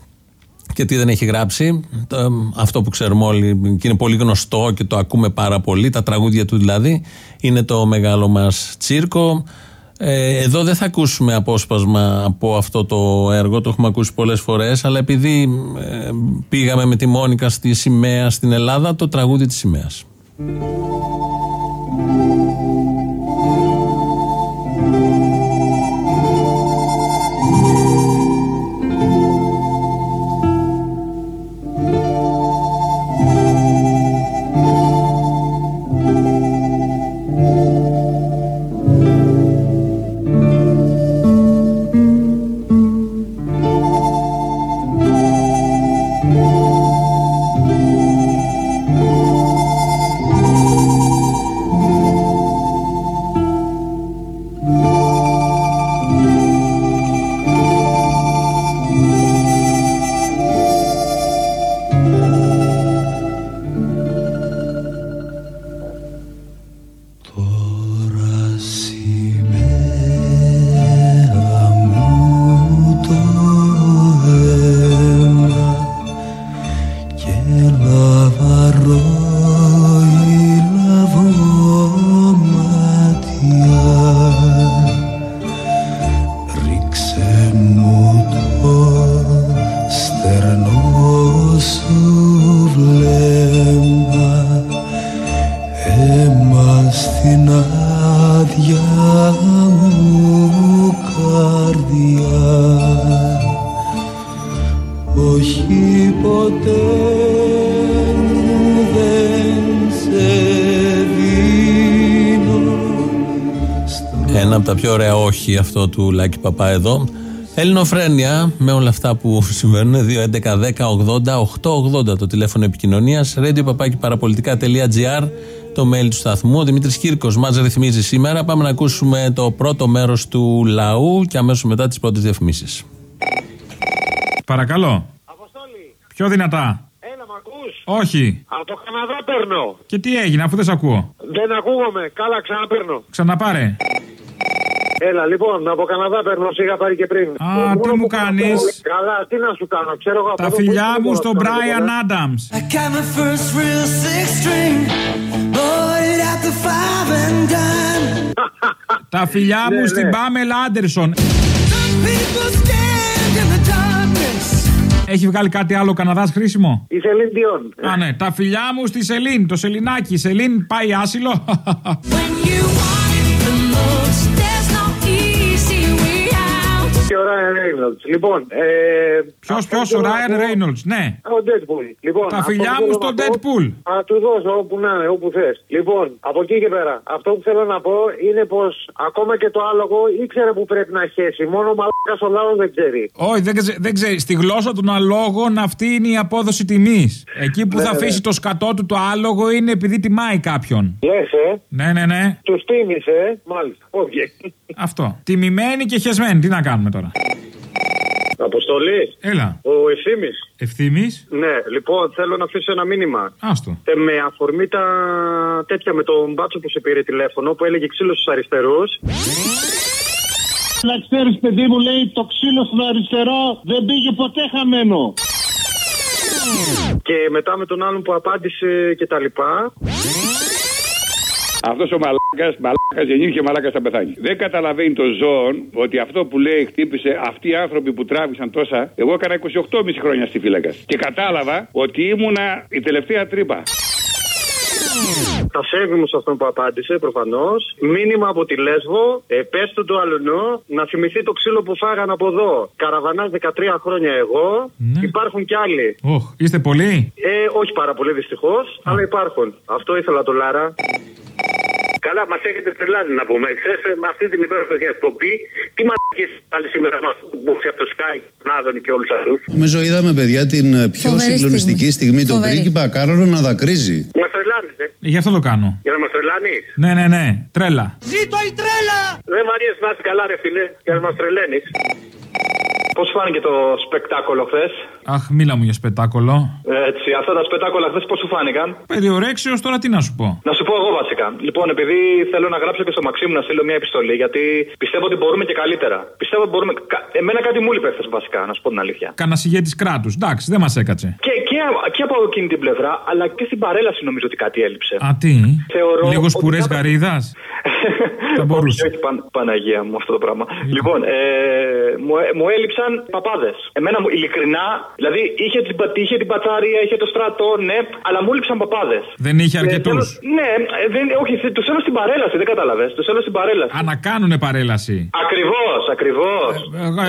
και τι δεν έχει γράψει το, αυτό που ξέρουμε όλοι και είναι πολύ γνωστό και το ακούμε πάρα πολύ τα τραγούδια του δηλαδή είναι το μεγάλο μας τσίρκο ε, εδώ δεν θα ακούσουμε απόσπασμα από αυτό το έργο, το έχουμε ακούσει πολλές φορές, αλλά επειδή ε, πήγαμε με τη Μόνικα στη σημαία στην Ελλάδα, το τραγούδι της σημαίας. Ένα από τα πιο ωραία όχι αυτό του Λάκη Παπά εδώ. Ελληνοφρένια με όλα αυτά που συμβαίνουν. 2.11.10.80.880 το τηλέφωνο επικοινωνίας. radio.parapolitica.gr το mail του σταθμού. Ο Δημήτρης Κύρκος μας ρυθμίζει σήμερα. Πάμε να ακούσουμε το πρώτο μέρος του λαού και αμέσως μετά τις πρώτες διαφημίσεις. Παρακαλώ. Πιο δυνατά. Έλα, μ' ακούς; Όχι. Από το Καναδά παίρνω. Και τι έγινε, αφού δεν σε ακούω. Δεν ακούγομαι. Καλά, ξαναπαίρνω. Ξαναπάρε. Έλα, λοιπόν, από Καναδά παίρνω. Σε είχα πάρει και πριν. Α, τι μου κάνεις; Καλά, τι να σου κάνω. Ξέρω εγώ από Τα εδώ που φιλιά είσαι, μου μπορώ στον να κάνω Brian τίποτα. Adams. I got my first real six string Bought it at the five and dime Τα φιλιά μου Ναι, στην ναι. Πάμελα Άντερσον. People stand in the darkness Έχει βγάλει κάτι άλλο ο Καναδάς χρήσιμο; Η Σελήν Διόν. Α, ναι. Τα φιλιά μου στη Σελήν. Το Σελινάκι. Η Σελήν πάει άσυλο. Και ο Ράιν Ρέινολτς. Λοιπόν, ε, Ποιος, αυτό ποιος, θέλω ο να Ράιν πω- Ρέινολτ, ναι. Ο Deadpool. Λοιπόν, Τα αυτό φιλιά που μου θέλω στον να πω- Deadpool. Α του δώσω όπου να είναι, όπου θες. Λοιπόν, από εκεί και πέρα, αυτό που θέλω να πω είναι πως ακόμα και το άλογο ήξερε που πρέπει να χέσει. Μόνο ο μαλάκας ο λαός δεν ξέρει. Όχι, δεν, ξε- δεν ξέρει. Στη γλώσσα των αλόγων αυτή είναι η απόδοση τιμής. Εκεί που Ναι, θα ναι. αφήσει το σκατό του το άλογο είναι επειδή τιμάει κάποιον. Λες, ε; Ναι, ναι, ναι. Τους τίμησε, ε. Μάλιστα. Όχι. Αυτό. Τιμημένη και χεσμένη. Τι να κάνουμε τώρα. Αποστολή. Έλα. Ο ευθύνη. Ευθύμης. Ναι, λοιπόν, θέλω να αφήσω ένα μήνυμα. Άστο. Ε, με αφορμή τα τέτοια με τον μπάτσο που σε πήρε τηλέφωνο που έλεγε ξύλος στους αριστερούς. Να ξέρεις, παιδί μου, λέει το ξύλος στον αριστερό δεν πήγε ποτέ χαμένο. Και μετά με τον άλλον που απάντησε και τα λοιπά. Αυτός ο μαλάκας, μαλάκας γεννήθηκε μαλάκας θα πεθάνει. Δεν καταλαβαίνει το ζώο ότι αυτό που λέει χτύπησε αυτοί οι άνθρωποι που τράβησαν τόσα. Εγώ έκανα 28,5 χρόνια στη φύλακα. Και κατάλαβα ότι ήμουνα η τελευταία τρύπα. Τα σέβη μου σε αυτόν που απάντησε, προφανώς. Μήνυμα από τη Λέσβο. Ε, πες του το αλουνό να θυμηθεί το ξύλο που φάγαν από εδώ. Καραβανάς 13 χρόνια εγώ. Υπάρχουν κι άλλοι. Όχ, είστε πολλοί; Ε, όχι πάρα πολύ δυστυχώς, αλλά υπάρχουν. Αυτό ήθελα το Λάρα. Καλά, μας έχετε τρελάνει να πούμε. Ξέρετε, με αυτή την υπέροχη εκπομπή, τι μαλακίε πάλι σήμερα μας μπούξει από το Sky, τον Άδωνη και όλους αυτού. Νομίζω είδαμε, παιδιά, την ε, πιο Φοβερή συγκλονιστική στιγμή, τον Φοβερή. πρίγκιπα Κάρολο να δακρύζει. Μας τρελάνετε. Ε, Γι' αυτό το κάνω. Για να μας τρελάνεις. Ναι, ναι, ναι. Τρέλα. Ζήτω η τρέλα! Δεν μ' αρέσει να είσαι καλά, ρε φίλε, για να μας τρελαίνεις. Πώς φάνηκε το σπεκτάκολο χθες; Αχ, μίλα μου για σπετάκολο. Έτσι, αυτά τα σπεκτάκολα χθες πώς σου φάνηκαν; Περιορέξεως τώρα τι να σου πω. Να σου πω εγώ βασικά. Λοιπόν, επειδή θέλω να γράψω και στο Μαξίμου να στείλω μια επιστολή, γιατί πιστεύω ότι μπορούμε και καλύτερα. Πιστεύω ότι μπορούμε. κα- Εμένα κάτι μου λείπει χθες, βασικά, να σου πω την αλήθεια. Κανένα ηγέτη κράτους. Εντάξει, δεν μας έκατσε. Και, και, και από εκείνη την πλευρά, αλλά και στην παρέλαση νομίζω ότι κάτι έλειψε. Α, τι; Θεωρώ Λίγος ότι σπουρέ κάποια- γαρίδας; Θα μπορούσε. Όχι, Παν- Παναγία μου αυτό το πράγμα. Λοιπόν, ε, μου, ε- μου έλειψαν παπάδες. Εμένα μου, ειλικρινά, δηλαδή είχε την, πα- είχε την πατσάρια, είχε το στρατό, ναι, αλλά μου έλειψαν παπάδες. Δεν είχε αρκετούς. Ναι, ε, δεν, όχι, τους θέλω στην παρέλαση, δεν κατάλαβες. Τους θέλω στην παρέλαση. Α, να κάνουνε παρέλαση. Ακριβώς, ακριβώς.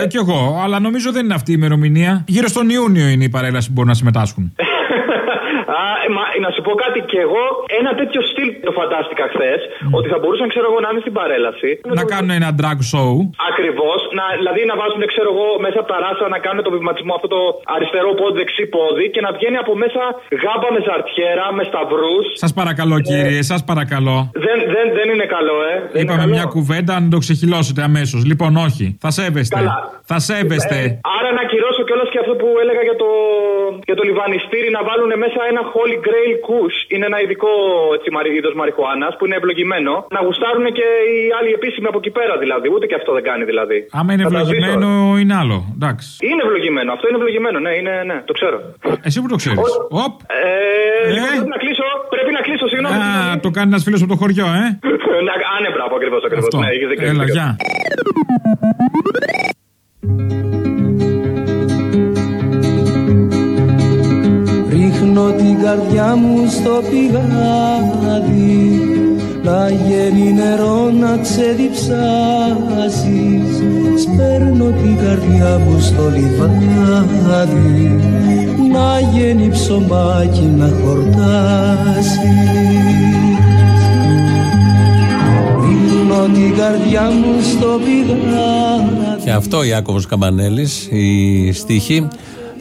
Ε, κι εγώ, αλλά νομίζω δεν είναι αυτή η ημερομηνία. Γύρω στον Ιούνιο είναι η παρέλαση που μπορούν να συμμετάσχουν. Α, ε, μα, να σου πω κάτι και εγώ, ένα τέτοιο στυλ το φαντάστηκα χθες, ότι θα μπορούσαν, ξέρω εγώ, να είναι στην παρέλαση. να κάνουν ένα drag show. Ακριβώς, δηλαδή να βάζουν, ξέρω εγώ, μέσα από τα ράσα να κάνουν το βηματισμό αυτό το αριστερό πόδι, δεξί πόδι και να βγαίνει από μέσα γάμπα με ζαρτιέρα, με σταυρούς. Σας παρακαλώ, κύριε, σας παρακαλώ. Δεν, δεν, δεν είναι καλό, ε. Δεν Είπαμε είναι μια καλό. κουβέντα να το ξεχυλώσετε αμέσως. Λοιπόν, όχι. Θα σέβεστε. Θα σέβεστε. Ε, άρα να ακυρώσω κιόλας και αυτό που έλεγα για το, για το λιβανιστήρι να βάλουν μέσα ένα Holy Grail Kush. Είναι ένα ειδικό είδος μαριχουάνας που είναι ευλογημένο. Να γουστάρουν και οι άλλοι επίσημοι από εκεί πέρα δηλαδή. Ούτε και αυτό δεν κάνει δηλαδή. Άμα είναι Θα τα ζήσω. ευλογημένο, είναι άλλο. Εντάξει. Είναι ευλογημένο. Αυτό είναι ευλογημένο. Ναι, είναι, ναι, το ξέρω. Εσύ που το ξέρεις. Οπ. Ε, λοιπόν, πρέπει να κλείσω. Πρέπει να κλείσω, συγγνώμη. Α, το κάνει ένας φίλος από το χωριό, ε. Να, α, ναι, μπράβο, ακριβώς. Ακριβώς. Αυτό. Ναι, έχεις δίκιο, Έλα, έχεις δίκιο. γεια. Μου στο πηγάδι. Να γίνει νερό να ξεδιψάσεις. Σπέρνω την καρδιά μου στο λιβάδι. Να γίνει ψωμάκι να χορτάσεις. Δίνω την καρδιά μου στο πηγάδι. Και αυτό Ιάκωβος Καμπανέλης, η στίχη.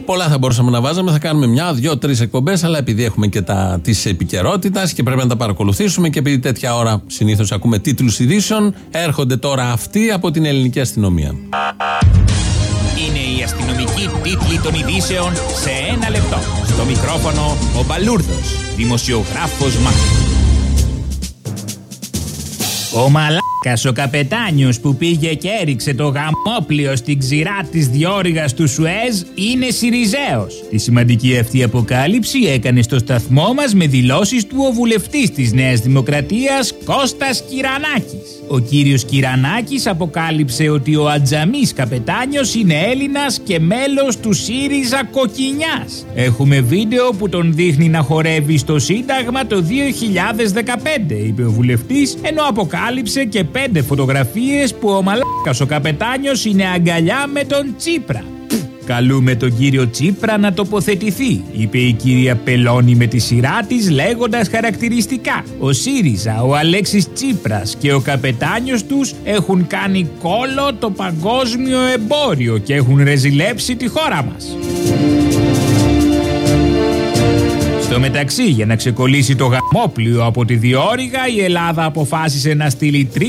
Πολλά θα μπορούσαμε να βάζαμε. Θα κάνουμε μια, δύο, τρεις εκπομπές. Αλλά επειδή έχουμε και τα της επικαιρότητας και πρέπει να τα παρακολουθήσουμε και επειδή τέτοια ώρα συνήθως ακούμε τίτλους ειδήσεων, έρχονται τώρα αυτοί από την ελληνική αστυνομία. Είναι η αστυνομική τίτλη των ειδήσεων σε ένα λεπτό. Στο μικρόφωνο ο Μπαλούρδος, δημοσιογράφος Μάρκος. Ο μαλάκας ο καπετάνιος που πήγε και έριξε το γαμόπλιο στην ξηρά της διόρυγας του Σουέζ είναι Σιριζέος. Τη σημαντική αυτή αποκάλυψη έκανε στο σταθμό μας με δηλώσεις του ο βουλευτής της Νέας Δημοκρατίας Κώστας Κυρανάκης. Ο κύριος Κυρανάκης αποκάλυψε ότι ο Ατζαμής καπετάνιος είναι Έλληνας και μέλος του ΣΥΡΙΖΑ Κοκκινιάς. Έχουμε βίντεο που τον δείχνει να χορεύει στο Σύνταγμα το 2015, είπε ο βουλευτής, ενώ αποκάλυψε και πέντε φωτογραφίες που ο μαλάκας ο καπετάνιος είναι αγκαλιά με τον Τσίπρα. Καλούμε τον κύριο Τσίπρα να τοποθετηθεί, είπε η κυρία Πελώνη με τη σειρά της λέγοντας χαρακτηριστικά. Ο ΣΥΡΙΖΑ, ο Αλέξης Τσίπρας και ο καπετάνιος τους έχουν κάνει κόλο το παγκόσμιο εμπόριο και έχουν ρεζιλέψει τη χώρα μας. Στο μεταξύ, για να ξεκολλήσει το γαμόπλιο από τη διόρυγα, η Ελλάδα αποφάσισε να στείλει 3.000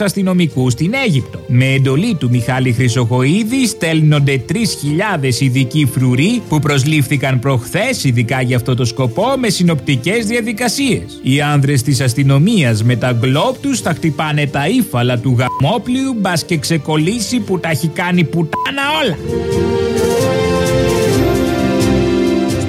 αστυνομικούς στην Αίγυπτο. Με εντολή του Μιχάλη Χρυσοχοίδη στέλνονται 3.000 ειδικοί φρουροί που προσλήφθηκαν προχθές ειδικά για αυτό το σκοπό με συνοπτικές διαδικασίες. Οι άνδρες της αστυνομίας με τα γκλόπ τους θα χτυπάνε τα ύφαλα του γαμόπλιου μπας και ξεκολλήσει που τα έχει κάνει πουτάνα όλα.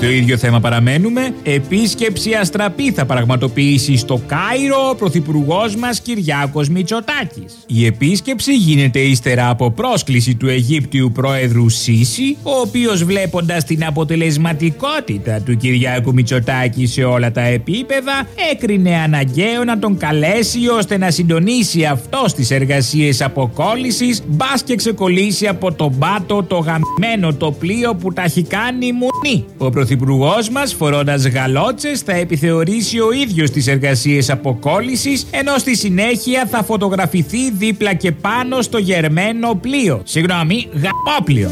Στο ίδιο θέμα παραμένουμε. Επίσκεψη αστραπή θα πραγματοποιήσει στο Κάιρο ο Πρωθυπουργός μας Κυριάκος Μητσοτάκης. Η επίσκεψη γίνεται ύστερα από πρόσκληση του Αιγύπτιου Πρόεδρου Σίση, ο οποίος βλέποντας την αποτελεσματικότητα του Κυριάκου Μητσοτάκη σε όλα τα επίπεδα, έκρινε αναγκαίο να τον καλέσει ώστε να συντονίσει αυτό τις εργασίες αποκόλλησης, μπας και ξεκολλήσει από τον πάτο το γαμμένο το πλοίο που τα έχει κάνει μουνί. Ο Πρωθυπουργός μας, φορώντας γαλότσες, θα επιθεωρήσει ο ίδιος τις εργασίες αποκόλλησης, ενώ στη συνέχεια θα φωτογραφηθεί δίπλα και πάνω στο γερμένο πλοίο. Συγγνώμη, γαμόπλοιο.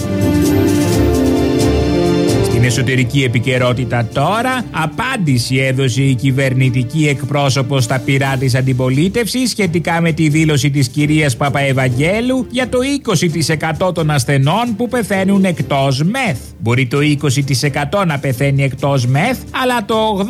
Στην εσωτερική επικαιρότητα τώρα, απάντηση έδωσε η κυβερνητική εκπρόσωπος στα πειρά της αντιπολίτευσης σχετικά με τη δήλωση της κυρίας Παπαευαγγέλου για το 20% των ασθενών που πεθαίνουν εκτός μεθ. Μπορεί το 20% να πεθαίνει εκτός μεθ, αλλά το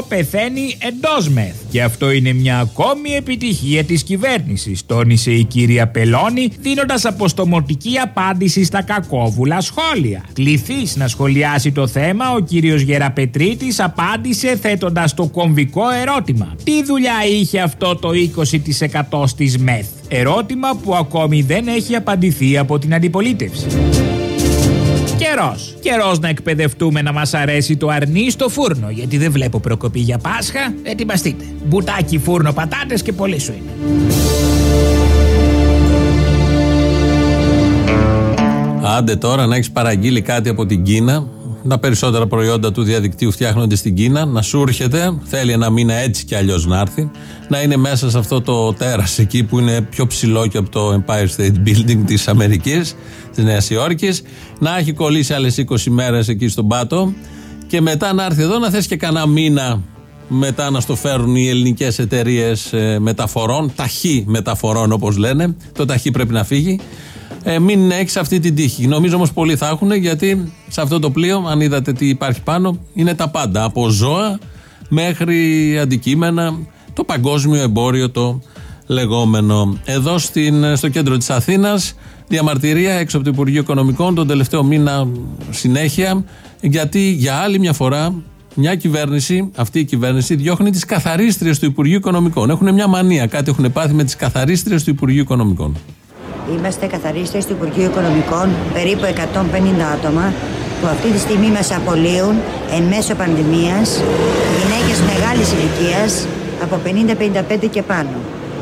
80% πεθαίνει εντός μεθ. Και αυτό είναι μια ακόμη επιτυχία της κυβέρνησης, τόνισε η κυρία Πελώνη, δίνοντας αποστομωτική απάντηση στα κακόβουλα σχόλια. Κληθείς να σχολιάσεις το θέμα, ο κύριος Γεραπετρίτης απάντησε θέτοντας το κομβικό ερώτημα. Τι δουλειά είχε αυτό το 20% στις ΜΕΘ; Ερώτημα που ακόμη δεν έχει απαντηθεί από την αντιπολίτευση. Καιρός. Καιρός να εκπαιδευτούμε να μας αρέσει το αρνί στο φούρνο. Γιατί δεν βλέπω προκοπή για Πάσχα. Ετοιμαστείτε. Μπουτάκι, φούρνο, πατάτες και πολύ σου είναι. Άντε τώρα να έχεις παραγγείλει κάτι από την Κίνα. Τα περισσότερα προϊόντα του διαδικτύου φτιάχνονται στην Κίνα. Να σου έρχεται, θέλει ένα μήνα έτσι κι αλλιώς να έρθει. Να είναι μέσα σε αυτό το τέρας εκεί που είναι πιο ψηλό και από το Empire State Building της Αμερικής, της Νέας Υόρκης. Να έχει κολλήσει άλλες 20 μέρες εκεί στον πάτο. Και μετά να έρθει εδώ να θες και κανένα μήνα μετά να στο φέρουν οι ελληνικές εταιρείες μεταφορών, ταχύ μεταφορών όπως λένε. Το ταχύ πρέπει να φύγει. Ε, μην έχεις αυτή την τύχη. Νομίζω όμως πολλοί θα έχουν γιατί σε αυτό το πλοίο, αν είδατε τι υπάρχει πάνω, είναι τα πάντα. Από ζώα μέχρι αντικείμενα, το παγκόσμιο εμπόριο το λεγόμενο. Εδώ στην, στο κέντρο της Αθήνας διαμαρτυρία έξω από το Υπουργείο Οικονομικών τον τελευταίο μήνα συνέχεια γιατί για άλλη μια φορά μια κυβέρνηση, αυτή η κυβέρνηση διώχνει τις καθαρίστριες του Υπουργείου Οικονομικών. Έχουν μια μανία, κάτι έχουν πάθει με τις καθαρίστριες του Υπουργείου Οικονομικών. Είμαστε καθαρίστες του Υπουργείου Οικονομικών, περίπου 150 άτομα, που αυτή τη στιγμή μας απολύουν εν μέσω πανδημίας, γυναίκες μεγάλης ηλικίας, από 50-55 και πάνω.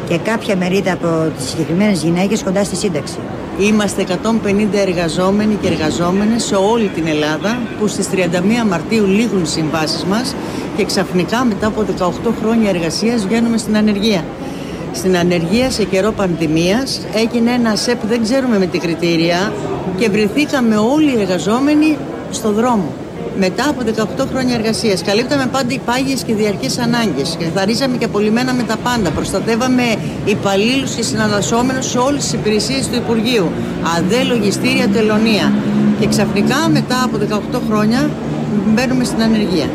Και κάποια μερίδα από τις συγκεκριμένες γυναίκες κοντά στη σύνταξη. Είμαστε 150 εργαζόμενοι και εργαζόμενες σε όλη την Ελλάδα που στις 31 Μαρτίου λήγουν οι συμβάσεις μας και ξαφνικά μετά από 18 χρόνια εργασίας βγαίνουμε στην ανεργία. Στην ανεργία σε καιρό πανδημίας έγινε ένα ΣΕΠ δεν ξέρουμε με τι κριτήρια και βρεθήκαμε όλοι οι εργαζόμενοι στο δρόμο. Μετά από 18 χρόνια εργασίας καλύπταμε πάντα υπάγειες και διαρκείς ανάγκες. Καθαρίζαμε και απολυμμέναμε τα πάντα. Προστατεύαμε υπαλλήλους και συναλλασσόμενους σε όλες τις υπηρεσίες του Υπουργείου. ΑΔΕ, λογιστήρια, τελωνία. Και ξαφνικά μετά από 18 χρόνια μπαίνουμε στην ανεργία.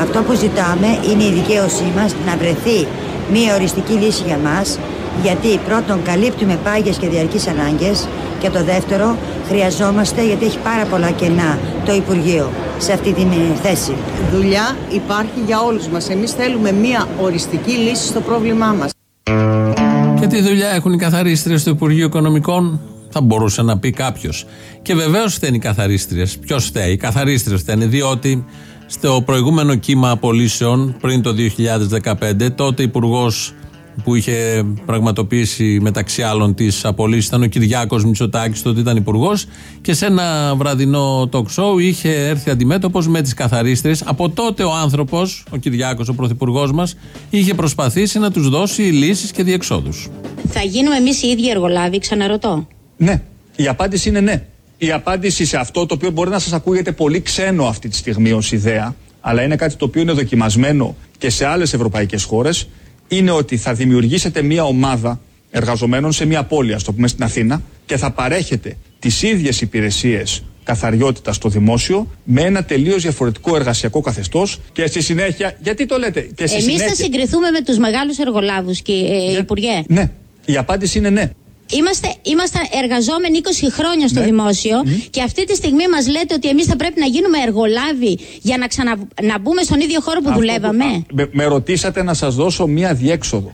Αυτό που ζητάμε είναι η δικαίωσή μας να βρεθεί μία οριστική λύση για μας γιατί πρώτον καλύπτουμε πάγιες και διαρκείς ανάγκες και το δεύτερο χρειαζόμαστε γιατί έχει πάρα πολλά κενά το Υπουργείο σε αυτή την ε, θέση. Δουλειά υπάρχει για όλους μας. Εμείς θέλουμε μία οριστική λύση στο πρόβλημά μας. Και τι δουλειά έχουν οι καθαρίστριες του Υπουργείου Οικονομικών, θα μπορούσε να πει κάποιος. Και βεβαίως φταίνει οι καθαρίστριες. Ποιος φταίει, οι καθαρίστριες φταίνε, διότι στο προηγούμενο κύμα απολύσεων, πριν το 2015, τότε υπουργός που είχε πραγματοποιήσει μεταξύ άλλων τις απολύσεις ήταν ο Κυριάκος Μητσοτάκης, τότε ήταν υπουργός, και σε ένα βραδινό talk show είχε έρθει αντιμέτωπος με τις καθαρίστριες. Από τότε ο άνθρωπος, ο Κυριάκος, ο πρωθυπουργός μας, είχε προσπαθήσει να τους δώσει λύσεις και διεξόδους. Θα γίνουμε εμείς οι ίδιοι εργολάβοι, ξαναρωτώ. Ναι. Η απάντηση είναι ναι. Η απάντηση σε αυτό το οποίο μπορεί να σας ακούγεται πολύ ξένο αυτή τη στιγμή ως ιδέα, αλλά είναι κάτι το οποίο είναι δοκιμασμένο και σε άλλες ευρωπαϊκές χώρες, είναι ότι θα δημιουργήσετε μια ομάδα εργαζομένων σε μια πόλη, ας το πούμε στην Αθήνα, και θα παρέχετε τις ίδιες υπηρεσίες καθαριότητας στο δημόσιο με ένα τελείως διαφορετικό εργασιακό καθεστώς και στη συνέχεια. Γιατί το λέτε, και στη Εμείς συνέχεια. θα συγκριθούμε με τους μεγάλους εργολάβους, ε, Υπουργέ. Ναι. Η απάντηση είναι ναι. Είμαστε, είμαστε εργαζόμενοι 20 χρόνια στο Ναι. δημόσιο και αυτή τη στιγμή μας λέτε ότι εμείς θα πρέπει να γίνουμε εργολάβοι για να ξανα να μπούμε στον ίδιο χώρο που Αυτό δουλεύαμε. Με, με ρωτήσατε να σας δώσω μία διέξοδο.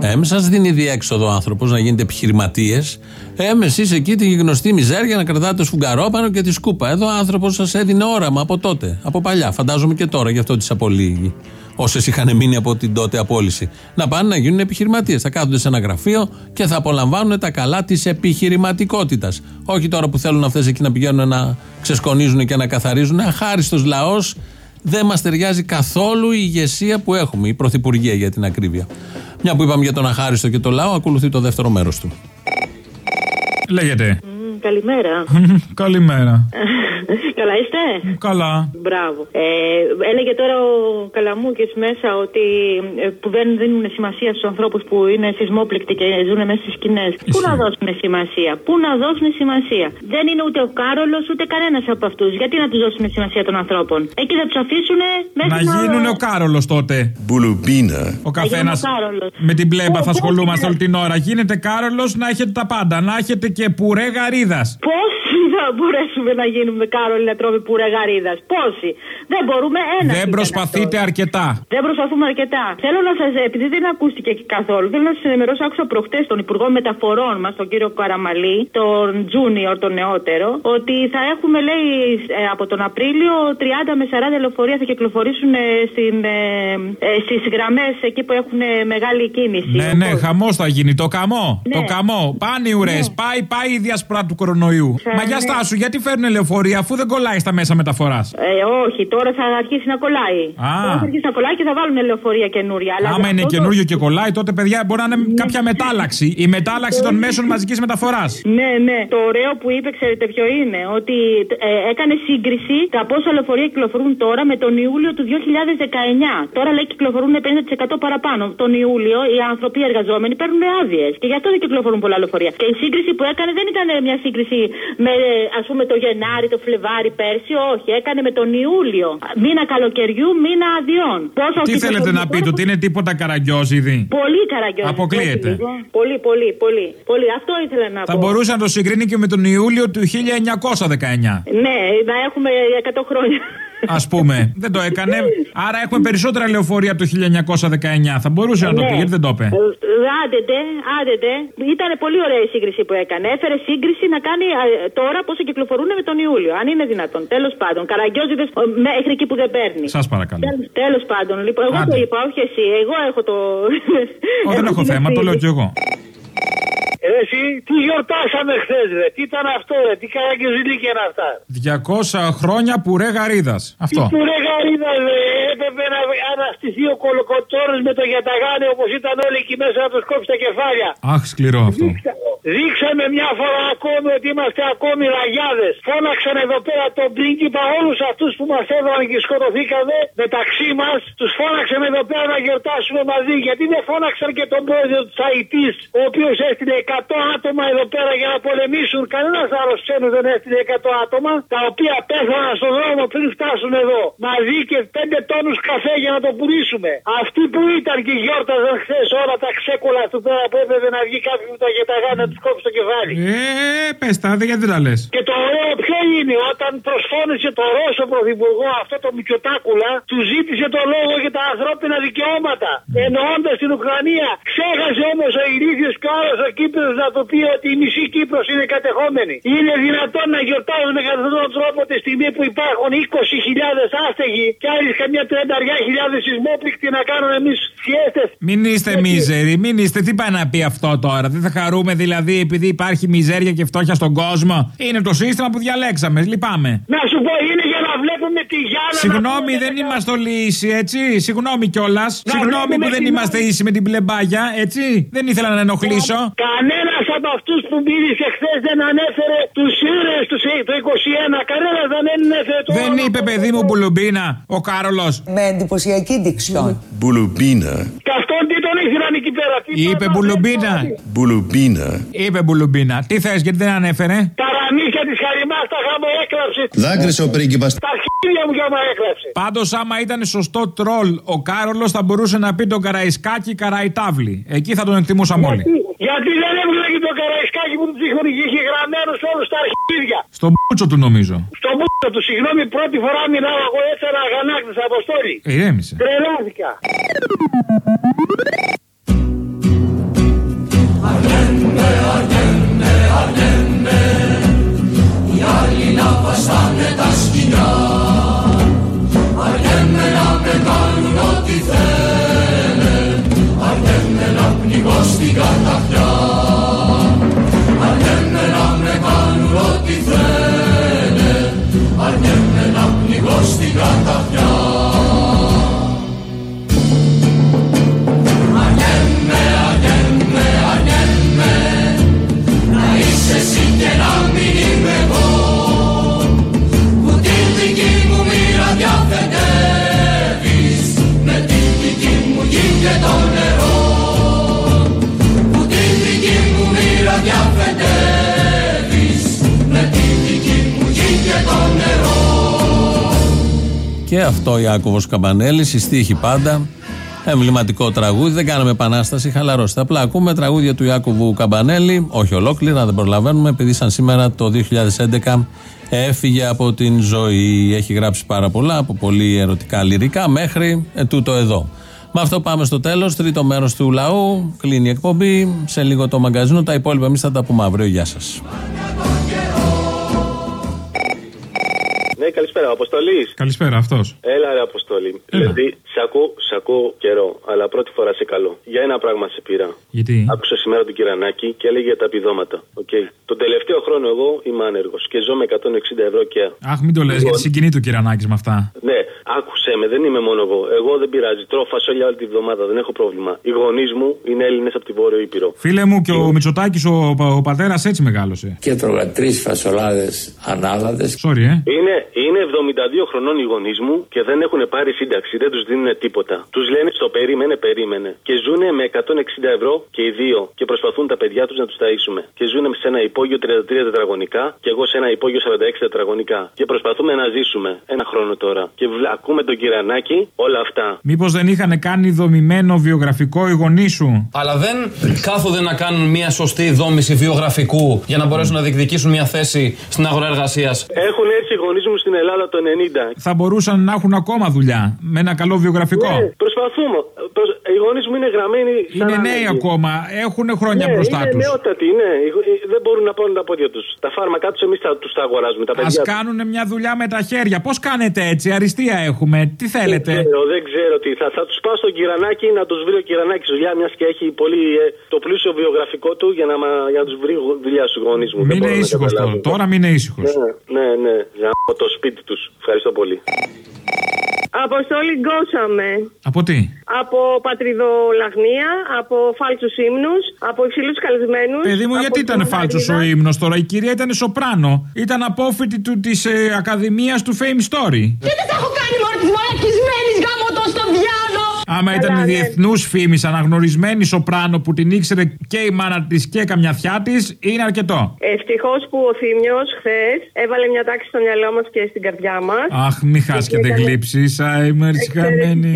Ε, σας δίνει διέξοδο ο άνθρωπος να γίνετε επιχειρηματίες. Ε, με εσείς εκεί την γνωστή μιζέρια να κρατάτε το σφουγγαρόπανο και τη σκούπα. Εδώ ο άνθρωπος σας έδινε όραμα από τότε, από παλιά. Φαντάζομαι και τώρα, γι' αυτό τι απολύγει. Όσες είχαν μείνει από την τότε απόλυση. Να πάνε να γίνουν επιχειρηματίες. Θα κάθονται σε ένα γραφείο και θα απολαμβάνουν τα καλά της επιχειρηματικότητας. Όχι τώρα που θέλουν αυτές εκεί να πηγαίνουν να ξεσκονίζουν και να καθαρίζουν. Αχάριστος λαός. Δεν μας ταιριάζει καθόλου η ηγεσία που έχουμε, η πρωθυπουργία για την ακρίβεια. Μια που είπαμε για τον Αχάριστο και το λαό, ακολουθεί το δεύτερο μέρος του. Λέγεται. Καλημέρα. Καλημέρα. Καλά είστε; Καλά. Μπράβο. Ε, έλεγε τώρα ο Καλαμούκης μέσα ότι ε, που δεν δίνουν σημασία στους ανθρώπους που είναι σεισμόπληκτοι και ζουν μέσα στις σκηνές. Πού να δώσουν σημασία; Πού να δώσουν σημασία; Δεν είναι ούτε ο Κάρολος ούτε κανένας από αυτούς. Γιατί να τους δώσουν σημασία των ανθρώπων; Εκεί θα τους αφήσουν μέσα Να γίνουν ο Κάρολος τότε. Μπουλουμπίνα. Ο καθένας ο Κάρολος. με την πλέμπα θα Πώς ασχολούμαστε είναι; όλη την ώρα. Γίνεται Κάρολος να έχετε τα πάντα. Να έχετε και πουρέ γαρίδας. Πόσοι θα μπορέσουμε να γίνουμε Κάρολοι να τρώμε πουρέ γαρίδας. Πόσοι; Δεν μπορούμε ένα. Δεν προσπαθείτε αρκετά. Δεν προσπαθούμε αρκετά. Θέλω να σας, επειδή δεν ακούστηκε και καθόλου, θέλω να σας ενημερώσω. Άκουσα προχτές τον Υπουργό Μεταφορών μας, τον κύριο Καραμαλή, τον Junior, τον νεότερο, ότι θα έχουμε, λέει, ε, από τον Απρίλιο 30 με 40 λεωφορεία θα κυκλοφορήσουν ε, στην, ε, ε, στις γραμμές εκεί που έχουν ε, μεγάλη κίνηση. Ναι, ναι, χαμός θα γίνει. Το καμό. Ναι. Το καμό. Πάνε οι ουρές. Πάει, πάει η διασπρά του κορονοϊού. Θα- Μα για ναι. στάσου, γιατί φέρνουν λεωφορεία αφού δεν κολλάει στα μέσα μεταφοράς; Ε, όχι, τώρα θα αρχίσει να κολλάει. Α. Τώρα θα αρχίσει να κολλάει και θα βάλουν λεωφορεία καινούρια. Αλλά Άμα για είναι αυτό το- καινούριο και κολλάει, τότε παιδιά μπορεί να είναι κάποια μετάλλαξη. Η μετάλλαξη των μέσων μαζικής μεταφοράς. Ναι, ναι. Το ωραίο που είπε, ξέρετε ποιο είναι, ότι ε, έκανε σύγκριση τα πόσα λεωφορεία κυκλοφορούν τώρα με τον Ιούλιο του 2019. Τώρα λέει κυκλοφορούν 50% παραπάνω. Τον Ιούλιο οι άνθρωποι οι εργαζόμενοι παίρνουν άδειες και γι' αυτό δεν κυκλοφορούν πολλά λεωφορεία. Και η σύγκριση που έκανε δεν ήταν μια σύγκριση με ας πούμε το Γενάρη, το Φλεβάρι πέρσι, όχι. Έκανε με τον Ιούλιο. Μήνα καλοκαιριού, μήνα αδειών. Πόσο Τι θέλετε να πείτε, ότι είναι τίποτα καραγκιόζιδι. Πολύ καραγκιόζη. Αποκλείεται. Πολύ, πολύ, πολύ, πολύ. Αυτό ήθελα να Θα πω. μπορούσε να το συγκρίνει και με τον Ιούλιο του 1919. Ναι, να έχουμε 100 χρόνια. Α πούμε. Δεν το έκανε. Άρα έχουμε περισσότερα λεωφορεία από το 1919. Θα μπορούσε να το Ναι. πει, γιατί δεν το είπε. Ε, Άντετε, άντετε. Ήταν πολύ ωραία η σύγκριση που έκανε. Έφερε σύγκριση να κάνει ε, τώρα πόσο κυκλοφορούν με τον Ιούλιο. Αν είναι δυνατόν. Τέλος πάντων. Καραγκιόζηδες μέχρι εκεί που δεν παίρνει. Σας παρακαλώ. Τέλος πάντων. Λοιπόν, εγώ Άντε. το είπα, όχι εσύ. Εγώ έχω το. Ω, δεν έχω την θέμα, το ευθύνη. λέω κι εγώ. Ρε εσύ, τι γιορτάσαμε χθες, ρε; Τι ήταν αυτό, ρε; Τι καραγκιόζηλίκια είναι αυτά; 200 χρόνια που ρε γαρίδας. Αυτό. Τι που ρε γαρίδας, ρε; Έπρεπε να αναστηθεί ο κολοκοτόρο με το γιαταγάνι όπως ήταν όλοι εκεί μέσα να τους κόψει τα κεφάλια. Αχ, σκληρό αυτό. Δείξαμε μια φορά ακόμη ότι είμαστε ακόμη ραγιάδες. Φώναξαν εδώ πέρα τον πρίγκιπα όλους αυτούς που μας έβαλαν και σκοτωθήκαμε μεταξύ μας. Τους φώναξαμε εδώ πέρα να γιορτάσουμε μαζί. Γιατί δεν φώναξαν και τον πρόεδρο της Αϊτή, ο οποίος έστειλε 100 άτομα εδώ πέρα για να πολεμήσουν. Κανένας άλλος ξένος δεν έστειλε 100 άτομα, τα οποία πέθαναν στον δρόμο πριν φτάσουν εδώ. Μαζί και 5 τόνους καφέ για να το πουλήσουμε. Αυτοί που ήταν και γιόρταζαν χθες όλα τα ξέκολα του πέρα που έπρεπε να βγει κάποιος με τα γεταγάνα να τους κόψει το κεφάλι. Ε, πες τα, δεν- γιατί δεν τα λες; Και το ωραίο ποιο είναι, όταν προσφώνησε το Ρώσο Πρωθυπουργό αυτό το Μητσοτάκουλα, του ζήτησε το λόγο για τα ανθρώπινα δικαιώματα. Εννοώντας την Ουκρανία. Ξέχασε όμως ο ηλίθιο και ο άλλο ο Κύπρος να του πει ότι η μισή Κύπρος είναι κατεχόμενη. Είναι δυνατόν να γιορτάζουμε κατά αυτόν τον τρόπο τη στιγμή που υπάρχουν 20.000 άστεγοι και άλλοι καμιά 30.000 σεισμόπληκτοι να κάνουμε εμείς φιέστες. Μην είστε μίζεροι, μην είστε. Τι πάει να πει αυτό τώρα. Δεν θα χαρούμε δηλαδή επειδή υπάρχει μιζέρια και φτώχεια στον κόσμο. Είναι το σύστημα που διαλέξαμε. Λυπάμαι. Να σου πω, είναι για να βλέπουμε τη Γιάννα. Συγγνώμη, δεν είμαστε όλοι ίσοι, έτσι. Συγγνώμη κιόλας. Συγγνώμη που βλέπουμε δεν την- είμαστε ίσοι με την πλεμπάγια, έτσι. Δεν ήθελα να ενοχλήσω. Κανένας από αυτούς που μίλησε χθες δεν ανέφερε τους ήρωε του το 21. Κανένας δεν ανέφερε το Δεν είπε παιδί μου μπουλουμπίνα ο Κάρολος. Με εντυπωσιακή δικτυόν. Μπουλουμπίνα. Και αυτόν τι τον ήθελαν εκεί πέρα. Τι Είπε μπουλουμπίνα. Μπουλουμπίνα. Είπε μπουλουμπίνα. Τι θες, γιατί δεν ανέφερε; Τα ραμίσια της χαριμάς τα είχαμε έκλαψε. Δάκρυσε ο πρίγκιπας. Τα αρχίδια μου για να έκλαψε. Πάντως, άμα ήταν σωστό τρόλ ο Κάρολος, θα μπορούσε να πει τον Καραϊσκάκη Καραϊτάβλη. Εκεί θα τον εκτιμούσαμε όλοι. Γιατί δεν έβγαλε και το καραϊσκάκι που του είχε, είχε γραμμένο όλους τα αρχίδια. Στον μπούτσο του νομίζω. Στο μπούτο του, συγγνώμη, πρώτη φορά μιλάω εγώ έτσι ένα αγανάκτης αποστόλη. Ηρέμησε. Τρελάθηκα. Βαστάνε τα σκηνιά αυτό Ιάκωβος Καμπανέλης, η στίχη πάντα. Εμβληματικό τραγούδι, δεν κάναμε επανάσταση, χαλαρώστε. Απλά ακούμε τραγούδια του Ιάκωβου Καμπανέλη, όχι ολόκληρα, δεν προλαβαίνουμε, επειδή σαν σήμερα το 2011 έφυγε από την ζωή. Έχει γράψει πάρα πολλά, από πολύ ερωτικά λυρικά μέχρι ε, τούτο εδώ. Με αυτό πάμε στο τέλος, τρίτο μέρος του λαού, κλείνει η εκπομπή, σε λίγο το μαγκαζίνο, τα υπόλοιπα εμείς θα τα πούμε αύριο. Γεια σας. Ναι, καλησπέρα, Αποστολής. Καλησπέρα, αυτός. Έλα, ρε Αποστολή. Δηλαδή, σ' ακούω, σ' ακούω καιρό, αλλά πρώτη φορά σε καλό. Για ένα πράγμα σε πήρα. Γιατί; Άκουσα σήμερα τον Κυρανάκη και έλεγε για τα επιδόματα. Okay. Τον τελευταίο χρόνο εγώ είμαι άνεργος και ζω με 160 ευρώ και. Αχ, μην το λες, γιατί συγκινεί το κυρανάκι με αυτά. Ναι, άκουσε με, δεν είμαι μόνο εγώ. Εγώ δεν πειράζει. Τρώω φασόλια όλη τη βδομάδα, δεν έχω πρόβλημα. Οι γονείς μου είναι Έλληνες από τη Βόρειο Ήπειρο. Φίλε μου και ο Μητσοτάκης, ο, ο πατέρας έτσι μεγάλωσε. Και τρώγα τρεις φασολάδες ανάλαδες. Sorry, ε. Είναι, είναι 72 χρονών οι γονείς μου και δεν έχουν πάρει σύνταξη, δεν τους δίνουν τίποτα. Τους λένε στο περίμενε, περίμενε. Και ζουν με 160 ευρώ και οι δύο και προσπαθούν τα παιδιά τους να τους ταΐσουμε. Και ζουν σε ένα υπόγειο 33 τετραγωνικά και εγώ σε ένα υπόγειο 46 τετραγωνικά. Και προσπαθούμε να ζήσουμε ένα χρόνο τώρα. Και βλα- ακούμε τον κυρανάκι όλα αυτά. Μήπως δεν είχαν κάνει δομημένο βιογραφικό οι γονείς σου; Αλλά δεν κάθονται να κάνουν μια σωστή δόμηση βιογραφικού για να μπορέσουν να διεκδικήσουν μια θέση στην αγορά εργασίας. Έχουν έρθει οι γονείς μου στην Ελλάδα το 90. Θα μπορούσαν να έχουν ακόμα δουλειά. Με ένα καλό βιογραφικό; Ναι, προσπαθούμε. Προσ- Οι γονείς μου είναι γραμμένοι. σαν Είναι νέοι άνεργοι. Ακόμα. Έχουν χρόνια ναι, μπροστά είναι τους. νεότατοι, ναι. Οι γο- ε, Δεν μπορούν να πάνε τα πόδια τους. Τα φάρμακά τους εμείς τους τα αγοράζουμε. Τα Α παιδιά τους. κάνουν μια δουλειά με τα χέρια. Πώς κάνετε έτσι, αριστεία έχουμε. Τι θέλετε; Δεν ξέρω, δεν ξέρω τι. Θα, θα τους πάω στον Κυρανάκη να τους βρει ο Κυρανάκης δουλειά, μιας και έχει πολύ ε, το πλούσιο βιογραφικό του για να, μα- για να τους βρει δουλειά στους γονείς μου. Δεν Μην μπορώ είναι να ήσυχος καταλάβω. τώρα. Τώρα μην είναι ήσυχος. Ναι, ναι, ναι. Για το σπίτι τους. Ευχαριστώ πολύ. Αποστόλη γκώσαμε. Από τι; Από πατριδολαγνία, από φάλτσους ύμνους, από υψηλούς καλεσμένους. Παιδί μου, γιατί ήταν φάλτσος ο ύμνος τώρα; Η κυρία ήταν σοπράνο. Ήταν απόφοιτη του της ε, Ακαδημίας του Fame Story. Και δεν θα έχω κάνει μόνο της μονακισμένη Άμα ήταν ναι. διεθνούς φήμης, αναγνωρισμένη σοπράνο που την ήξερε και η μάνα της και καμιά θιά της, είναι αρκετό. Ευτυχώς που ο Θήμιος χθες έβαλε μια τάξη στο μυαλό μας και στην καρδιά μας. Αχ, μη χάσκετε γλύψει. Είμαι ησυχαμένη.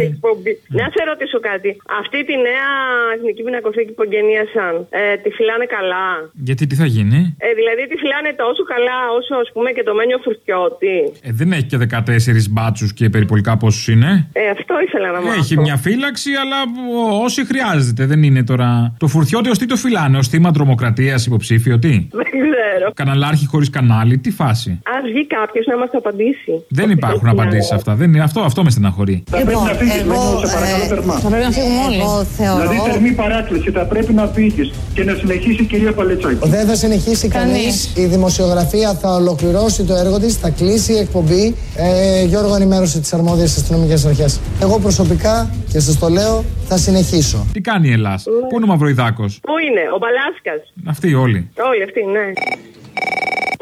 Να σε ρωτήσω κάτι. Αυτή τη νέα εθνική πινακοθήκη που εγγενίασαν, ε, τη φυλάνε καλά; Γιατί τι θα γίνει; Ε, δηλαδή τη φυλάνε τόσο καλά όσο ας πούμε και το μένιο φουρτιώτη. Ε, δεν έχει και 14 μπάτσους και περιπολικά πόσους είναι; Ε, αυτό ήθελα να μάθω. Έχει μια φύλαξη, αλλά ο- όσοι χρειάζεται. Δεν είναι τώρα. Το φουρτιώτη ω τι το φυλάνε, ω θύμα τρομοκρατία υποψήφιο, τι; Δεν ξέρω. Καναλάρχη χωρίς κανάλι, τι φάση; Α βγει κάποιος να μας το απαντήσει. Δεν υπάρχουν απαντήσεις σε αυτά. Δεν είναι, αυτό, αυτό με στεναχωρεί. Θα πρέπει να φύγει, Μένιο, σε παρακαλώ θερμά. Θα πρέπει να φύγουμε όλοι. Εγώ θεωρώ. Δηλαδή, θερμή παράκληση, θα πρέπει να φύγεις και να συνεχίσει η κυρία Παλετσάκη. Δεν θα συνεχίσει κανείς. Η δημοσιογραφία θα ολοκληρώσει το έργο της, θα κλείσει η εκπομπή. Ε, Γιώργο, ενημέρωσε τις αρμόδιες αστυνομικές αρχές. Εγώ προσωπικά, και σας το λέω, θα συνεχίσω. Τι κάνει η Ελλάδα, Πού είναι ο Μαυροϊδάκος; Πού είναι, ο Μπαλάσκα. Αυτοί όλοι. Όλοι αυτοί, ναι.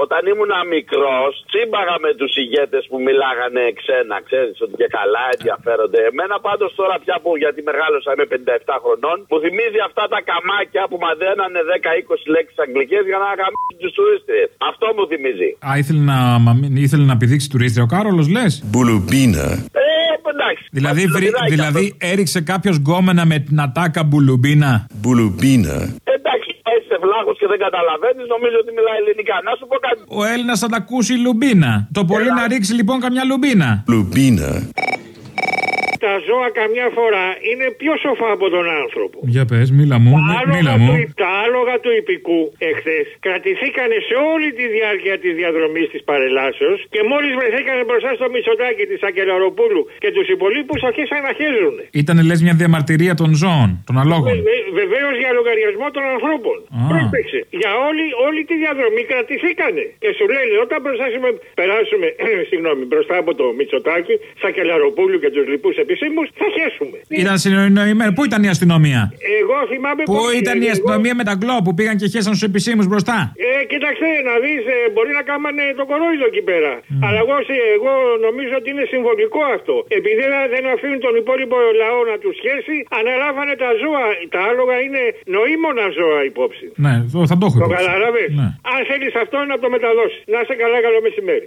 Όταν ήμουν μικρός, τσίμπαγα με τους ηγέτες που μιλάγανε ξένα. Ξέρεις ότι και καλά ενδιαφέρονται. Εμένα πάντως τώρα πια που γιατί μεγάλωσα είμαι 57 χρονών, μου θυμίζει αυτά τα καμάκια που μαντένανε 10-20 λέξεις αγγλικές για να γαμίσουν τους τουρίστες. Αυτό μου θυμίζει. Α, ήθελε να, μα μην- ήθελε να πηδήξει τουρίστρια ο Κάρολος, λες; Μπουλουμπίνα. Ε, εντάξει. Δηλαδή, Μας βρει- μιλάει δηλαδή έριξε κάποιος γκόμενα με την ατάκα μπουλουμπίνα. Μπουλουμπίνα. Εντάξει, είσαι βλάχο και δεν καταλαβαίνεις, νομίζω ότι μιλάει ελληνικά. Να σου πω κάτι. Ο Έλληνας θα τα ακούσει λουμπίνα. Το πολύ να ρίξει λοιπόν καμιά λουμπίνα. Λουμπίνα. Τα ζώα καμιά φορά είναι πιο σοφά από τον άνθρωπο. Για πες, μίλα μου, Τα μι- άλογα, μίλα του, μου. τα άλογα του υπηκού εχθές κρατηθήκανε σε όλη τη διάρκεια της διαδρομής της παρελάσεως και μόλις βρεθήκανε μπροστά στο Μητσοτάκι της Ακελαροπούλου και τους υπολείπους αρχίσαν να χέζουν. Ήταν λες μια διαμαρτυρία των ζώων, των αλόγων. Βεβαίως για λογαριασμό των ανθρώπων. Α. Πρόσεξε. Για όλη, όλη τη διαδρομή κρατηθήκανε. Και σου λένε όταν μπροστάσουμε, περάσουμε συγγνώμη, μπροστά από το Μητσοτάκι, Σακελαροπούλου και τους λοιπούς επισήμους, θα χέσουμε. Ήταν συνοημένο. Πού ήταν η αστυνομία; Εγώ θυμάμαι Πού πως- ήταν η εγώ- αστυνομία με τα γκλό που πήγαν και χέσαν στους επισήμους μπροστά; Ε, κοίταξε να δεις, μπορεί να κάμανε το κορόιδο εκεί πέρα. Αλλά εγώ, σε- εγώ νομίζω ότι είναι συμβολικό αυτό. Επειδή δεν- δεν αφήνουν τον υπόλοιπο λαό να τους σχέσει, αναλάβανε τα ζώα. Τα άλογα είναι νοήμονα ζώα υπόψη. Ναι, το- θα το έχω Το υπόψη. καταλαβες. Ναι. Αν θέλεις αυτό να το μεταδώσεις. Να σε καλά, καλό μεσημέρι.